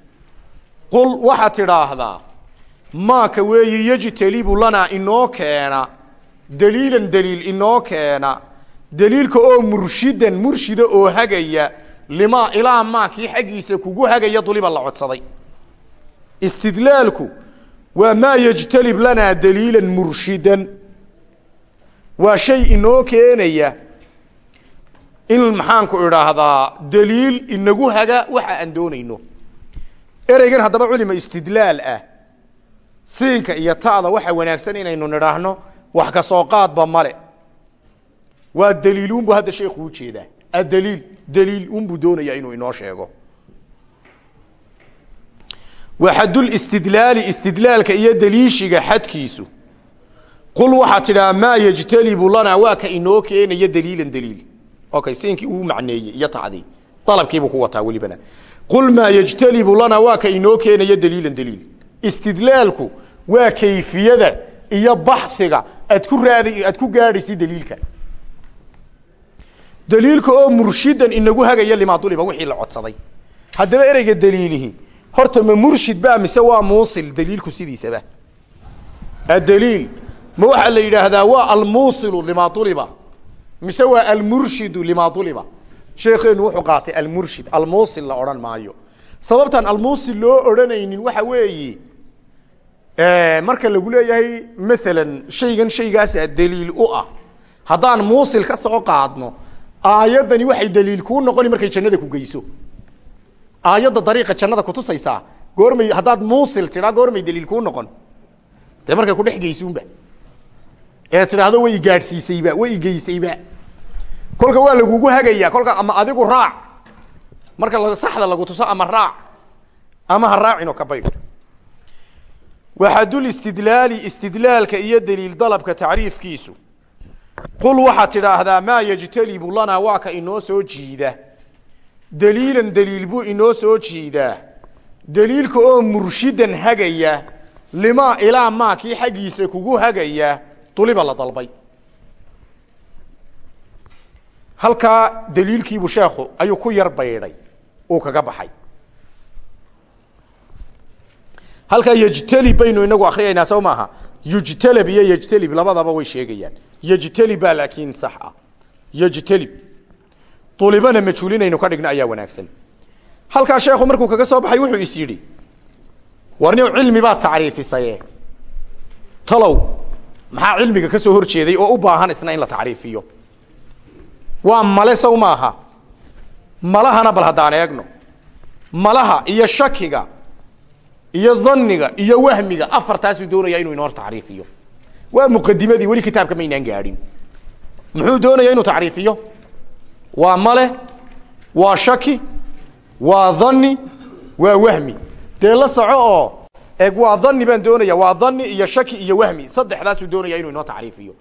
qul waxaad tidhaahdaa maaka weeyi yejtalibu lanaa inoo keena daliilan daliil inoo keena daliilka oo murshidan murshida oo hagaya limaa ilaa maakii xaggiisa kugu hagaya duliba la codsaday. Istidlaalku waa maa yejtalib lanaa daliilan murshidan. Waa shay inoo keenaya in maxaanku idhaahdaa daliil inagu haga waxa aan doonayno. Ereygan haddaba culima istidlaal ah siinka iyo ta'da waxa wanaagsan inaynu nidhaahno wax ka soo qaadba male. Waa daliilunbu hadda sheekhu u jeedaa adaliil daliil unbuu doonaya inuu inoo sheego. Waxadul istidlaali istidlaalka iyo daliishiga xadkiisu. Qul waxaad tidhaha maa yejtalibu lanaa waa ka inoo keenaya daliilan daliil. Okay siinkii uu macneeyey iyo tacdii dalabkiibuu ku wataa welibana. Qul maa yejtalibu lanaa waa ka inoo keenaya daliilan daliil. Istidlaalku waa kayfiyada iyo baxiga aad ku raad aad ku gaadhaysi daliilka. Daliilka oo murshidan inagu hagaya limaduliba wixii la codsaday. Haddaba ereyga daliilihi horta ma murshid ba mise waa muusil daliilku sidiisaba adaliil ma waxaa la yidhaahdaa waa almuusilu limaa uliba mise waa almurshidu limaa uliba sheekeenu wuxuu qaatay almurshid almuusil la odhan maayo. Sababtaan almuusil loo odhanaynin waxa weeyi marka lagu leeyahay maalan shaygan shaygaasa daliil u ah. Haddaan muusil ka soo qaadno aayaddani waxay daliil kuu noqoni markay jannada ku geyso. Aayadda dariiqa jannada kutusaysaa goormay haddaad muusil tidhaa goormay daliil kuu noqon. Dee markay kudhex geysuunba ee tidhaahdo way igaadhsiisayba way igeysayba kolka waa lagugu hagayaa kolka ama adigu raac. Marka saxda lagu tuso ama raac ama ha raacinoo ka baydh waxadul istidlaali istidlaalka iyo daliil dalabka tacriifkiisu. Qul waxaad tidhaahdaa maa yejtalibu lanaa waa ka inoo soo jiida. Daliilan daliil buu inoo soo jiidaa daliilka oo murshidan hagaya limaa ilaa maa kii xaggiisa kugu hagaya duliba la dalbay. Halkaa daliilkiibu sheekhu ayuu ku yar baydhay uu kaga baxay halkaa yejtalib baynu inagu akriyaynaa soo maaha? Yujtalab iyo labadaba way sheegayaan. Yejtalib baa laakiin sax ah. Yejtalib ulibana majhuulinaynu ka dhigno ayaa wanaagsan. Halkaa sheekhu markuu kaga soo baxay wuxuu is yidhi warni cilmi baad tacriifisaye talow maxaa cilmiga ka soo hor jeeday oo u baahan isna in la tacriifiyo? Waa male sow malahana bal haddaan eegno. Malaha iyo shakiga iyo dhanniga iyo wahmiga afartaasuu doonaya inuu inoo tacriifiyo. Waa muqadimadii weli kitaabka maynaan gaadhin. Muxuu doonaya inuu tacriifiyo? Waa male waa shaki waa dhanni waa wahmi. Dee la oo eg waa dhanni baan doonaya waa dhanni iyo shaki iyo wahmi. Saddexdaasuu doonaya inuu inoo tacriifiyo.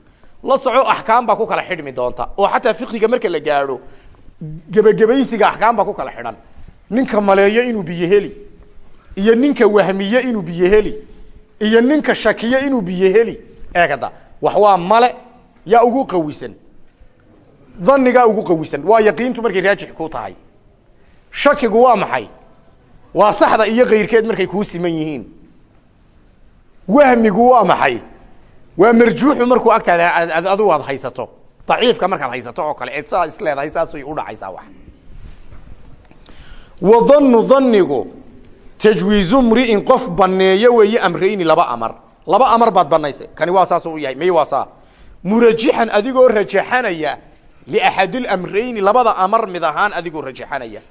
La soco axkaam baa ku kala xidhmi doonta oo xataa fiqiga marka la gaadho gebagabaysiga axkaam baa ku kala xidhan. Ninka maleeyo inuu biyo heli iyo ninka wahmiye inuu biyo heli iyo ninka shakiye inuu biyo heli. Eegada wax waa male yaa ugu qawisan. Dhannigaa ugu qawisan. Waa yaqiintu markay raajix ku tahay. Shakigu waa maxay? Waa saxda iyo kayrkeed markay kuu siman yihiin. Wahmigu waa maxay? Waa marjuuxu markuu agtaada adigu aad haysato. Daciifka markaad haysato oo kale eed saa isleedahay saasay udhacaysaa wax. Wa dhannu dhannigu tajwiizu mri'in qof baneeyo weeye amrayni laba amar. Laba amar baad banaysay kani waa saas u yahay. May waa saa? Murajixan adigoo rajaxanaya liaxadilamrayni labada amar mid ahaan adigoo rajaxanaya.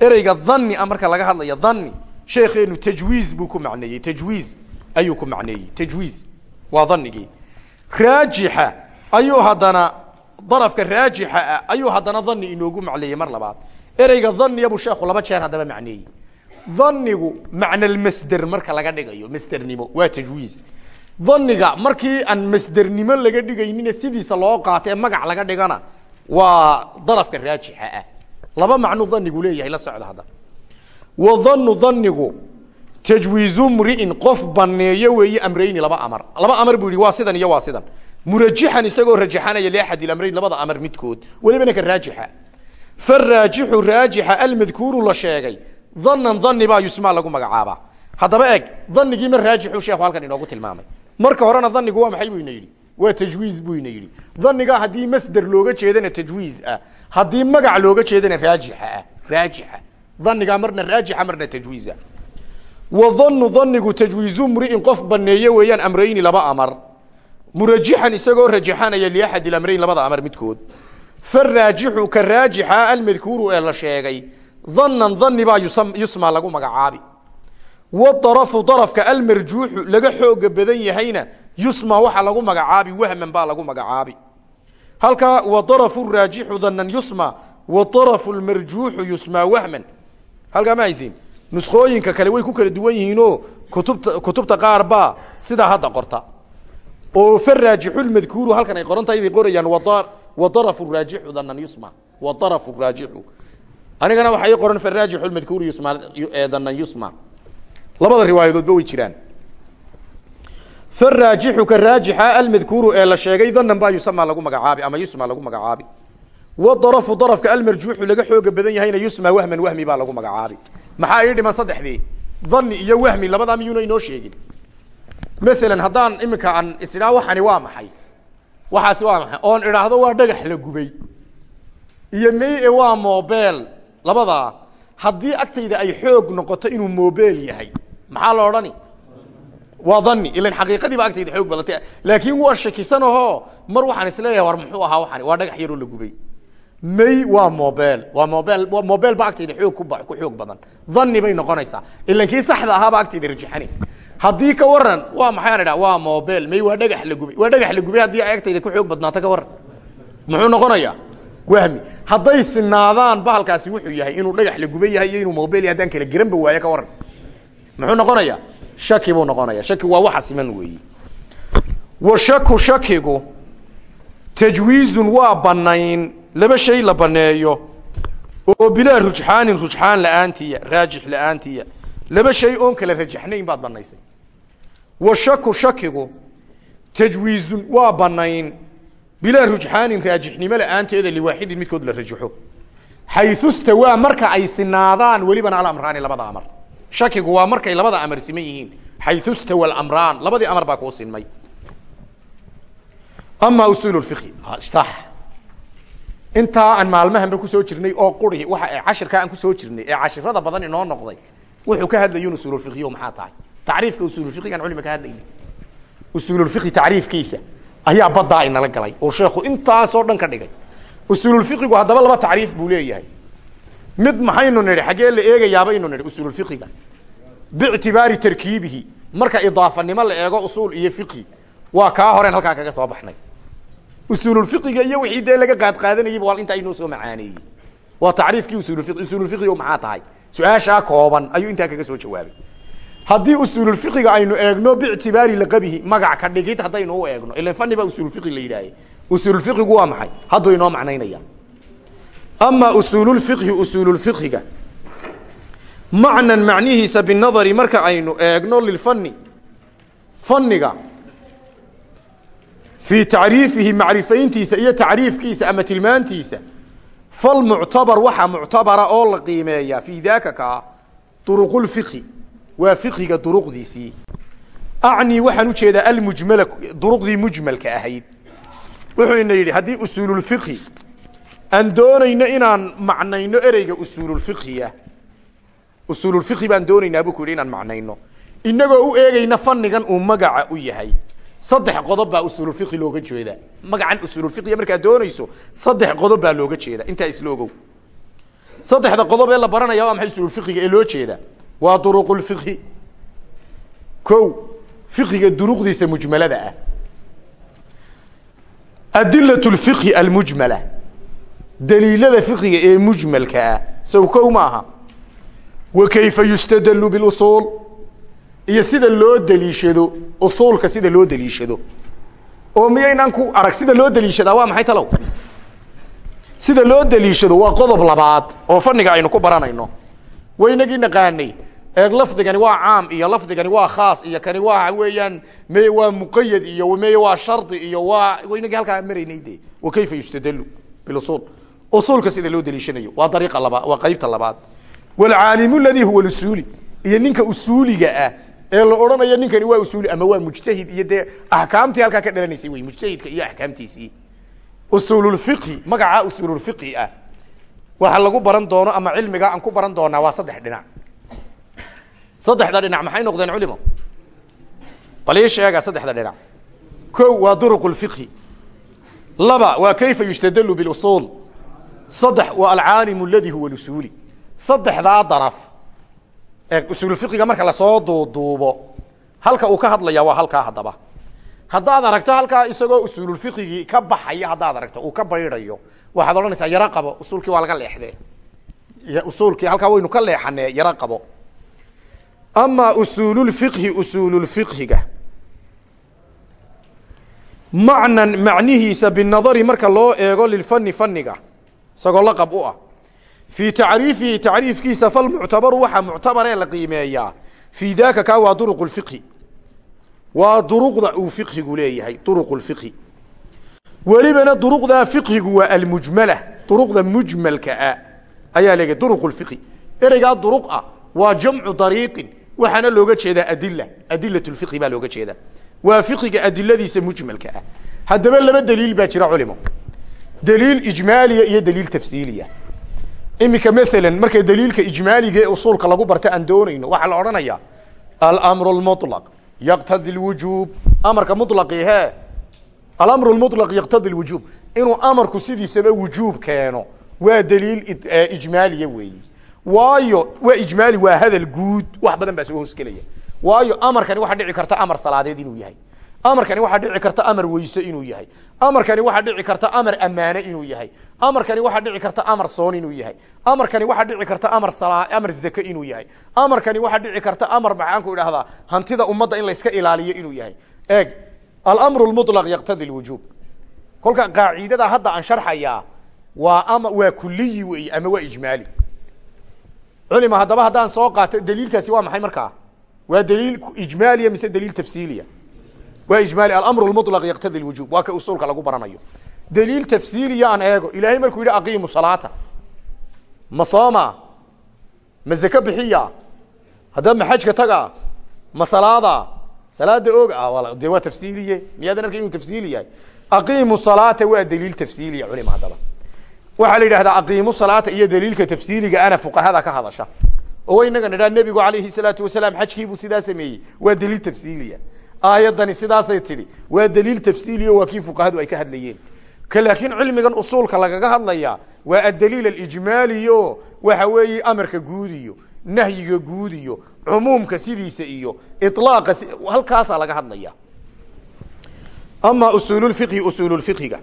Ereyga dhanni a marka laga hadlaya dhanni sheekeenu tajwiiz buu ku macneeyey. Tajwiiz ayuu ku macneeyey. Tajwiiz waa dhanigii raajixa ayuu haddana darafka raajixa ah ayuu haddana dhanni inoogu macneeyey mar labaad. Ereyga dhaniya buu sheekhu laba jeer haddaba macneeyey dhanigu macnalmasder marka laga dhigayo masdernimo waa tajwiiz. Dhaniga markii aan masdernimo laga dhigaynin sidiisa loo qaato ee magac laga dhigana waa darafka raajixa ah. Laba macnu dhanigu leeyahay la socda hadda. Wa dhanu dhanigu tajwiizu mri'in qof baneeyo weeye amrayni laba amar. Laba amar buu yihi waa sidan iyo waa sidan. Murajixan isagoo rajaxanaya liaxad ilamrayn labada amar midkood welibana ka raajixa. Faraajixu raajixa almadkuuru la sheegay dhanan dhani baa yusmaa lagu magacaabaa. Haddaba eg dhanigii ma raajixu sheekhu halkan inoogu tilmaamay. Marka horena dhanigu waa maxay buu ina yidhi? Waa tajwiiz buu ina yidhi. Dhaniga haddii masder looga jeedana tajwiiz ah. Haddii magac looga jeedana raajixa ah raajixa dhanigaa marna raajixa marna tajwiiza wadanu danigu tajwiizu mri'in qof baneeye weeyaan amrayni laba amar. Murajixan isagoo rajaxanaya liaxad ilamrayn labada amar midkood. Faraajixu ka raajixa almadkuuru ee la sheegay dhanan dhani baa yusma lagu magacaabi. Wadarafu darafka almarjuuxu laga xooga badan yahayna yusma waxaa lagu magacaabi wahman baa lagu magacaabi. Halkaa wadarafu raajixu dhanan yusma wadarafu lmarjuuxu yusma wahman. Halkaa ma haysiin? Nuskooyinka kale way ku kala duwan yihiinoo kutubta kutubta qaar baa sidaa hadda qorta. Oo faraajixulmadkuuru halkan ay qoran bay qorayaan wada wadarafu raajixu dhanan yusma wadarafu raajixu anigana waxaa ii qoran faraajixulmadkuuru yusma dhanan yusma labada riwaayadoodba way jiraan. Faraajixu ka raajixa almadkuuru ee la sheegay dhanan baa yusama lagu magacaabi ama yusma lagu magacaabi. Wadarafu darafka almarjuuxu laga xooga badan yahayna yusma wahman wahmi baa lagu magacaabi. Maxaa ii dhiman saddexdii? Dhani iyo wahmi labadaa miyuuna inoo sheegin. Masalan haddaan iminka aan isdhaa waxani waa maxay? Waxaasi waa maxay? Oon idhaahdo waa dhagax la gubay. Iyo meye waa mobel labadaa haddii agtayda ay xoog noqoto inuu mobel yahay maxaa la odhani? Waa dhani ilan xaqiiqadii ba agtayda xoog badatay. Laakiin waa shakisanahoo mar waxaan is leeyahay war muxuu ahaa waxani? Waa dhagax yaroo la gubay. May waa mobel waa mobel mobel ba agtayda xoog ku ku xoog badan. Dhani bay noqonaysaa. Ilan kii saxda ahaaba agtayda rajaxani haddii ka waran waa maxaan idhaa waa mobel may waa dhagax la gubay. Waa dhagax la gubay haddii ay agtayda ku xoog badnaato ka waran muxuu noqonayaa wahmi. Hadday sinaadaan bahalkaasi wuxuu yahay inuu dhagax la gubay yahay iyo inuu mobel haddaan kala geranba waayo ka waran muxuu noqonayaa? Shaki buu noqonaya shaki waa waxa siman weeyi. Wa shaku shakigu tajwiizun waa banayn laba shay la baneeyo oo bilaa rujxaanin rujxaan la'aantiya raajix la'aantiya laba shay oon kala rajaxnayn baad banaysay wa shaku shakigu tajwiizun waa banayn bilaa rujxaanin raajixnimo la'aanteeda liwaaxidin midkood la rajaxo xayu stawaa marka ay sinaadaan welibana alamraani labada amar shakigu waa markay labada amar siman yihiin xayu stawa alamraan labadii amar baa kuu sinmay ama usuul fiqhi sax intaa aan maalmahanba ku soo jirnay oo quri waa cashirkaa aan ku soo jirnay ee cashirada badan inoo noqday wuxuu ka hadlayun usuulfiqhiyo maxaa tahay tacriifka usuulfiqigan culima ka hadlayna usuululfiqhi tacriifkiisa ayaa badaa inala galay oo sheekhu intaasoo dhan ka dhigay. Usuululfiqigu haddaba laba tacriif buu leeyahay. Mid maxaynu nidhi xaggee la eegayabaynu nidhi usuululfiqiga biictibaari tarkiibihi marka idaafanimo la eego usuul iyo fiqhi waa kaa horeen halkaa kaga soo baxnay. Usuululfiqiga iyo wixii dee laga qaad qaadanayayba waa intaa inoo soo macaaneeyey waa tacriifkii usuululfiqi usuululfiqi oo maxaa tahay? Su'aashaa kooban ayuu intaa kaga soo jawaabay haddii usuululfiqiga aynu eegno biictibaari laqabihi magac ka dhigid haddaynu u eegno. Ilan fani baa usuululfiqi la yidhaahe usuululfiqigu waa maxay? Hadduu inoo macnaynaya ama usuululfiqhi usuululfiqhiga macnan macnihiisa binadari marka aynu eegno lilfani faniga fii tacriifihi macrifayntiisa iyo tacriifkiisa ama tilmaantiisa falmuctabar waxaa muctabara oo la qiimeeyaa fii daaka kaa duruqulfiqhi waa fiqhiga duruqdiisii acnii waxaan u jeedaa almujmala duruqdii mujmalka ahayd. Wuxuu ina yidhi haddii usuululfiqhi aan doonayno inaan macnayno ereyga usuululfiqhiya usuululfiqhi baan doonaynaa buu ku yidhi inaan macnayno. Inagoo u eegayna fanigan uu magaca u yahay. Saddex qodob baa usuululfiqhi looga jeeda magacan usuululfiqiya markaad doonayso saddex qodob baa looga jeeda intaa isla ogow saddexda qodob ee la baranaya waa maxay usuululfiqiga ee loo jeeda waa duruqulfiqhi ko fiqiga duruqdiisa mujmalada ah. Adilat lfiqhi almujmala. Daliilada fiqiga ee mujmalka ah. Sow kow ma aha wa kayfa yustadlu bilusuul iyo sida loo deliishado usuulka sida loo deliishado oo miyaynaan ku arag sida loo deliishadaa waa maxay talow? Sida loo deliishado waa qodob labaad oo faniga aynu ku baranayno. Waynagii naqaanay eeg lafdigani waa caam iyo lafdigani waa khaas iyo kani waa weeyaan meye waa muqayad iyo meye waa shardi iyo waa waynagii halkaa maraynay de wa kayfa yustadlu bilusuul? Usuulka sida loo deliishanayo waa dariiqa labaad waa qeybta labaad. Waalcaalimu ladii huwa usuuli iyo ninka usuuliga ah ee la odhanayo ninkani waa usuuli ama waa mujtahid iyo dee axkaamtii halkaa ka dhalanaysay wey mujtahidka iyo axkaamtiisii. Usuululfiqhi magacaa usuululfiqhi ah waxa lagu baran doono ama cilmiga aan ku baran doonaa waa saddex dhinac saddexda dhinac maxay noqdeen culimo bal ii sheega saddexda dhinac. Ko waa duruq lfiqhi laba waa kayfa yustadlu bilusuul saddex waa alcaalimu aladi huwa usuuli saddexdaa daraf ee usuulfiqiga marka la soo duuduubo halka uu ka hadlaya waa halkaa haddaba. Haddaad aragto halkaa isagoo usuululfiqigii ka baxaya haddaad aragto uu ka baydayo waxaad odhanaysaa yaro qabo usuulkii waa laga leexdee. Usuulkii halkaa waynu ka leexanee yaro qabo amaa usuululfiqhi usuululfiqhiga macnan macnihiisa binadari marka loo eego lilfani faniga isagoo laqab u ah. Fii tacriifihi tacriifkiisa falmuctabaru waxaa muctabaree la qiimeeyaa fii daaka kaa waa duruq lfiqhi waa duruqda uu fiqhigu leeyahay duruq lfiqhi welibana duruqdaa fiqhigu waa almujmala duruqda mujmalka ah ayaa leeyahay duruq lfiqhi ereygaa duruq ah waa jamcu waxaana looga jeedaa adila adilat lfiqhi baa looga jeedaa. Waa fiqiga adiladiisa mujmalka ah. Haddaba laba daliil baa jira culimo daliil ijmaaliya iyo daliil tafsiiliya. Iminka maalan marka daliilka ijmaaliga ee usuulka lagu barta aan doonayno waxaa la odhanaya almru lmulaq yaqtadi lwujuub amarka mulaqi he alamru lmulaq yaqtadi lwujuub inuu amarku sidiisaba wujuub keeno waa daliil ijmaaliya weeyi waayo waa ijmaali waa hadal guud wax badan baa soo hoosgelaya waayo amarkani waxaa dhici karta amar salaadeed inuu yahay. Amarkani waxaa dhici karta amar weyse inuu yahay. Amarkani waxaa dhici karta amar ammaane inuu yahay. Amarkani waxaa dhici karta amar soon inuu yahay. Amarkani waxaa dhici karta amar amar zake inuu yahay. Amarkani waxaa dhici karta amar maxaanku idhahdaa hantida ummadda in layska ilaaliyo inuu yahay. Eeg alamru lmulaq yaqtadi lwujuub kolka qaacidada hadda aan sharxayaa waa ama waa kuliyi weeye ama waa ijmaali culima haddaba haddaan soo qaato daliilkaasi waa maxay markaa? Waa daliil ijmaaliya mise daliil tafsiiliya? Waa ijmaali alamru lmulaq yaqtadi lwujuub waa ka usuulka lagu baranayo. Daliil tafsiiliya aan eego ilaahay markuu yidhi aqiimu salaata. Ma sooma? Ma zake bixiya? Haddaba ma xajka taga? Ma salaada? Salaada oga de waa tafsiiliye. Miyaadan arka inuu tafsiili yahay? Aqiimu salaata waa daliil tafsiiliya culima haddaba waxaa la yidhahdaa aqiimu salaata iyo daliilka tafsiiliga ana fuqahada ka hadasha. Oo inaga nidhaa nebigu alayhi salaatu wasalaam xajkiibuu sidaa sameeyey. Waa daliil tafsiiliya. Aayadani sidaasay tidhi. Waa daliil tafsiiliyo waa kii ay ka hadlayeen. Laakiin cilmigan usuulka lagaga hadlaya waa adaliil alijmaaliyo waxa weeye amarka guud nahyiga guud cumuumka sidiisa iyo ilaaqa halkaasaa laga hadlaya amaa usuululfiqhi usuululfiqhiga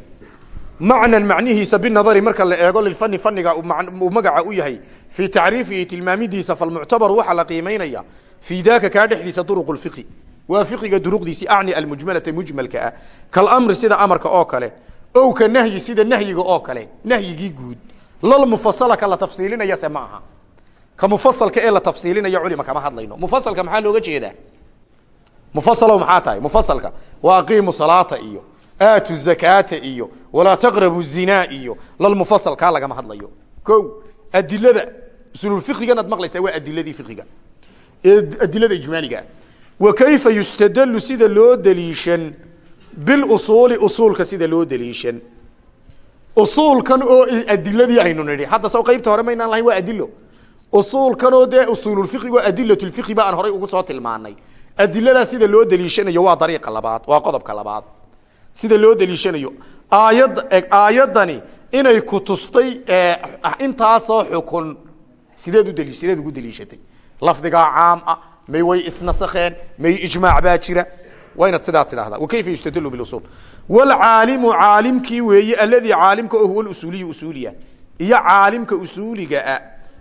macnan macnihiisa binadari marka la eego lilfani faniga uu magaca u yahay fii tacriifihi tilmaamidiisa falmuctabaru waxaa la qiimaynaya fii daaka kaa dhexdiisa duruq lfiqhi waa fiqiga duruqdiisi acni almujmalata mujmalka ah kalamri sida amarka oo kale ow ka nahyi sida nahyiga oo kale nahyigii guud. Lalmufasala ka la tafsiilinaya se ma aha. Ka mufasalka ee la tafsiilinaya culima kama hadlayno. Mufasalka maxaa looga jeedaa? Mufasalow maxaa tahay? Mufasalka waa aqiimu salaata iyo aatu zakaata iyo walaa taqrabu zinaa iyo lalmufasal kaa lagama hadlayo. Ko adilada usululfiqigan ad maqlaysaa waa adiladii fiqiga ee adilada ijmaaligaa wa kayfa yustadlu sida loo deliishan bilusuuli usuulka sida loo deliishan usuulkan oo adiladii aynu nidhi. Hadda saw qaybta hore maynaan lahayn waa adilo usuulkan oo dee usuululfiqigo adilatulfiqi ba aan horay ugu soo tilmaanay. Adiladaa sida loo deliishanayo waa dariiqa labaad waa qodobka labaad. Sida loo deliishanayo aayad aayaddani inay ku tustay intaasoo xukun. Sideed udeli sideed ugu deliishatay. Lafdigaa caam ah may way isnasakheen may ijmaac baa jira. Waa inaad sidaa tidhahdaa wakayfa yustadlu biusul wlcaalimu caalimkii weeye aladii caalimka oo huwa usuuliyu usuuliya. Iyo caalimka usuuligaa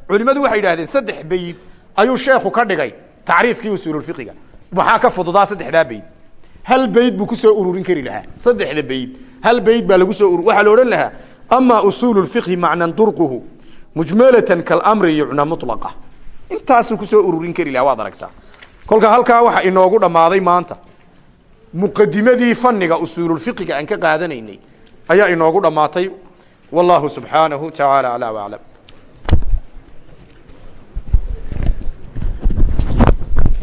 culimadu waxay yidhahdeen saddex beyd ayuu sheekhu ka dhigay tacriifkii usuululfiqiga maxaa ka fududaa saddexdaa beyd hal beyd buu ku soo ururin kari lahaa. Saddexda beyd hal beyd baa lagu soo waxaa la odhan lahaa ama usuulu lfiqhi macnan durquhu mujmalatan kalamri yucna mulaqa intaasuu ku soo ururin kari lahaa waad aragtaa. Kolka halkaa waxa inoogu dhammaaday maanta muqadimadii faniga usuululfiqiga aan ka qaadanaynay ayaa inoogu dhammaatay wallahu subxaanahu tacaala aclaa waclam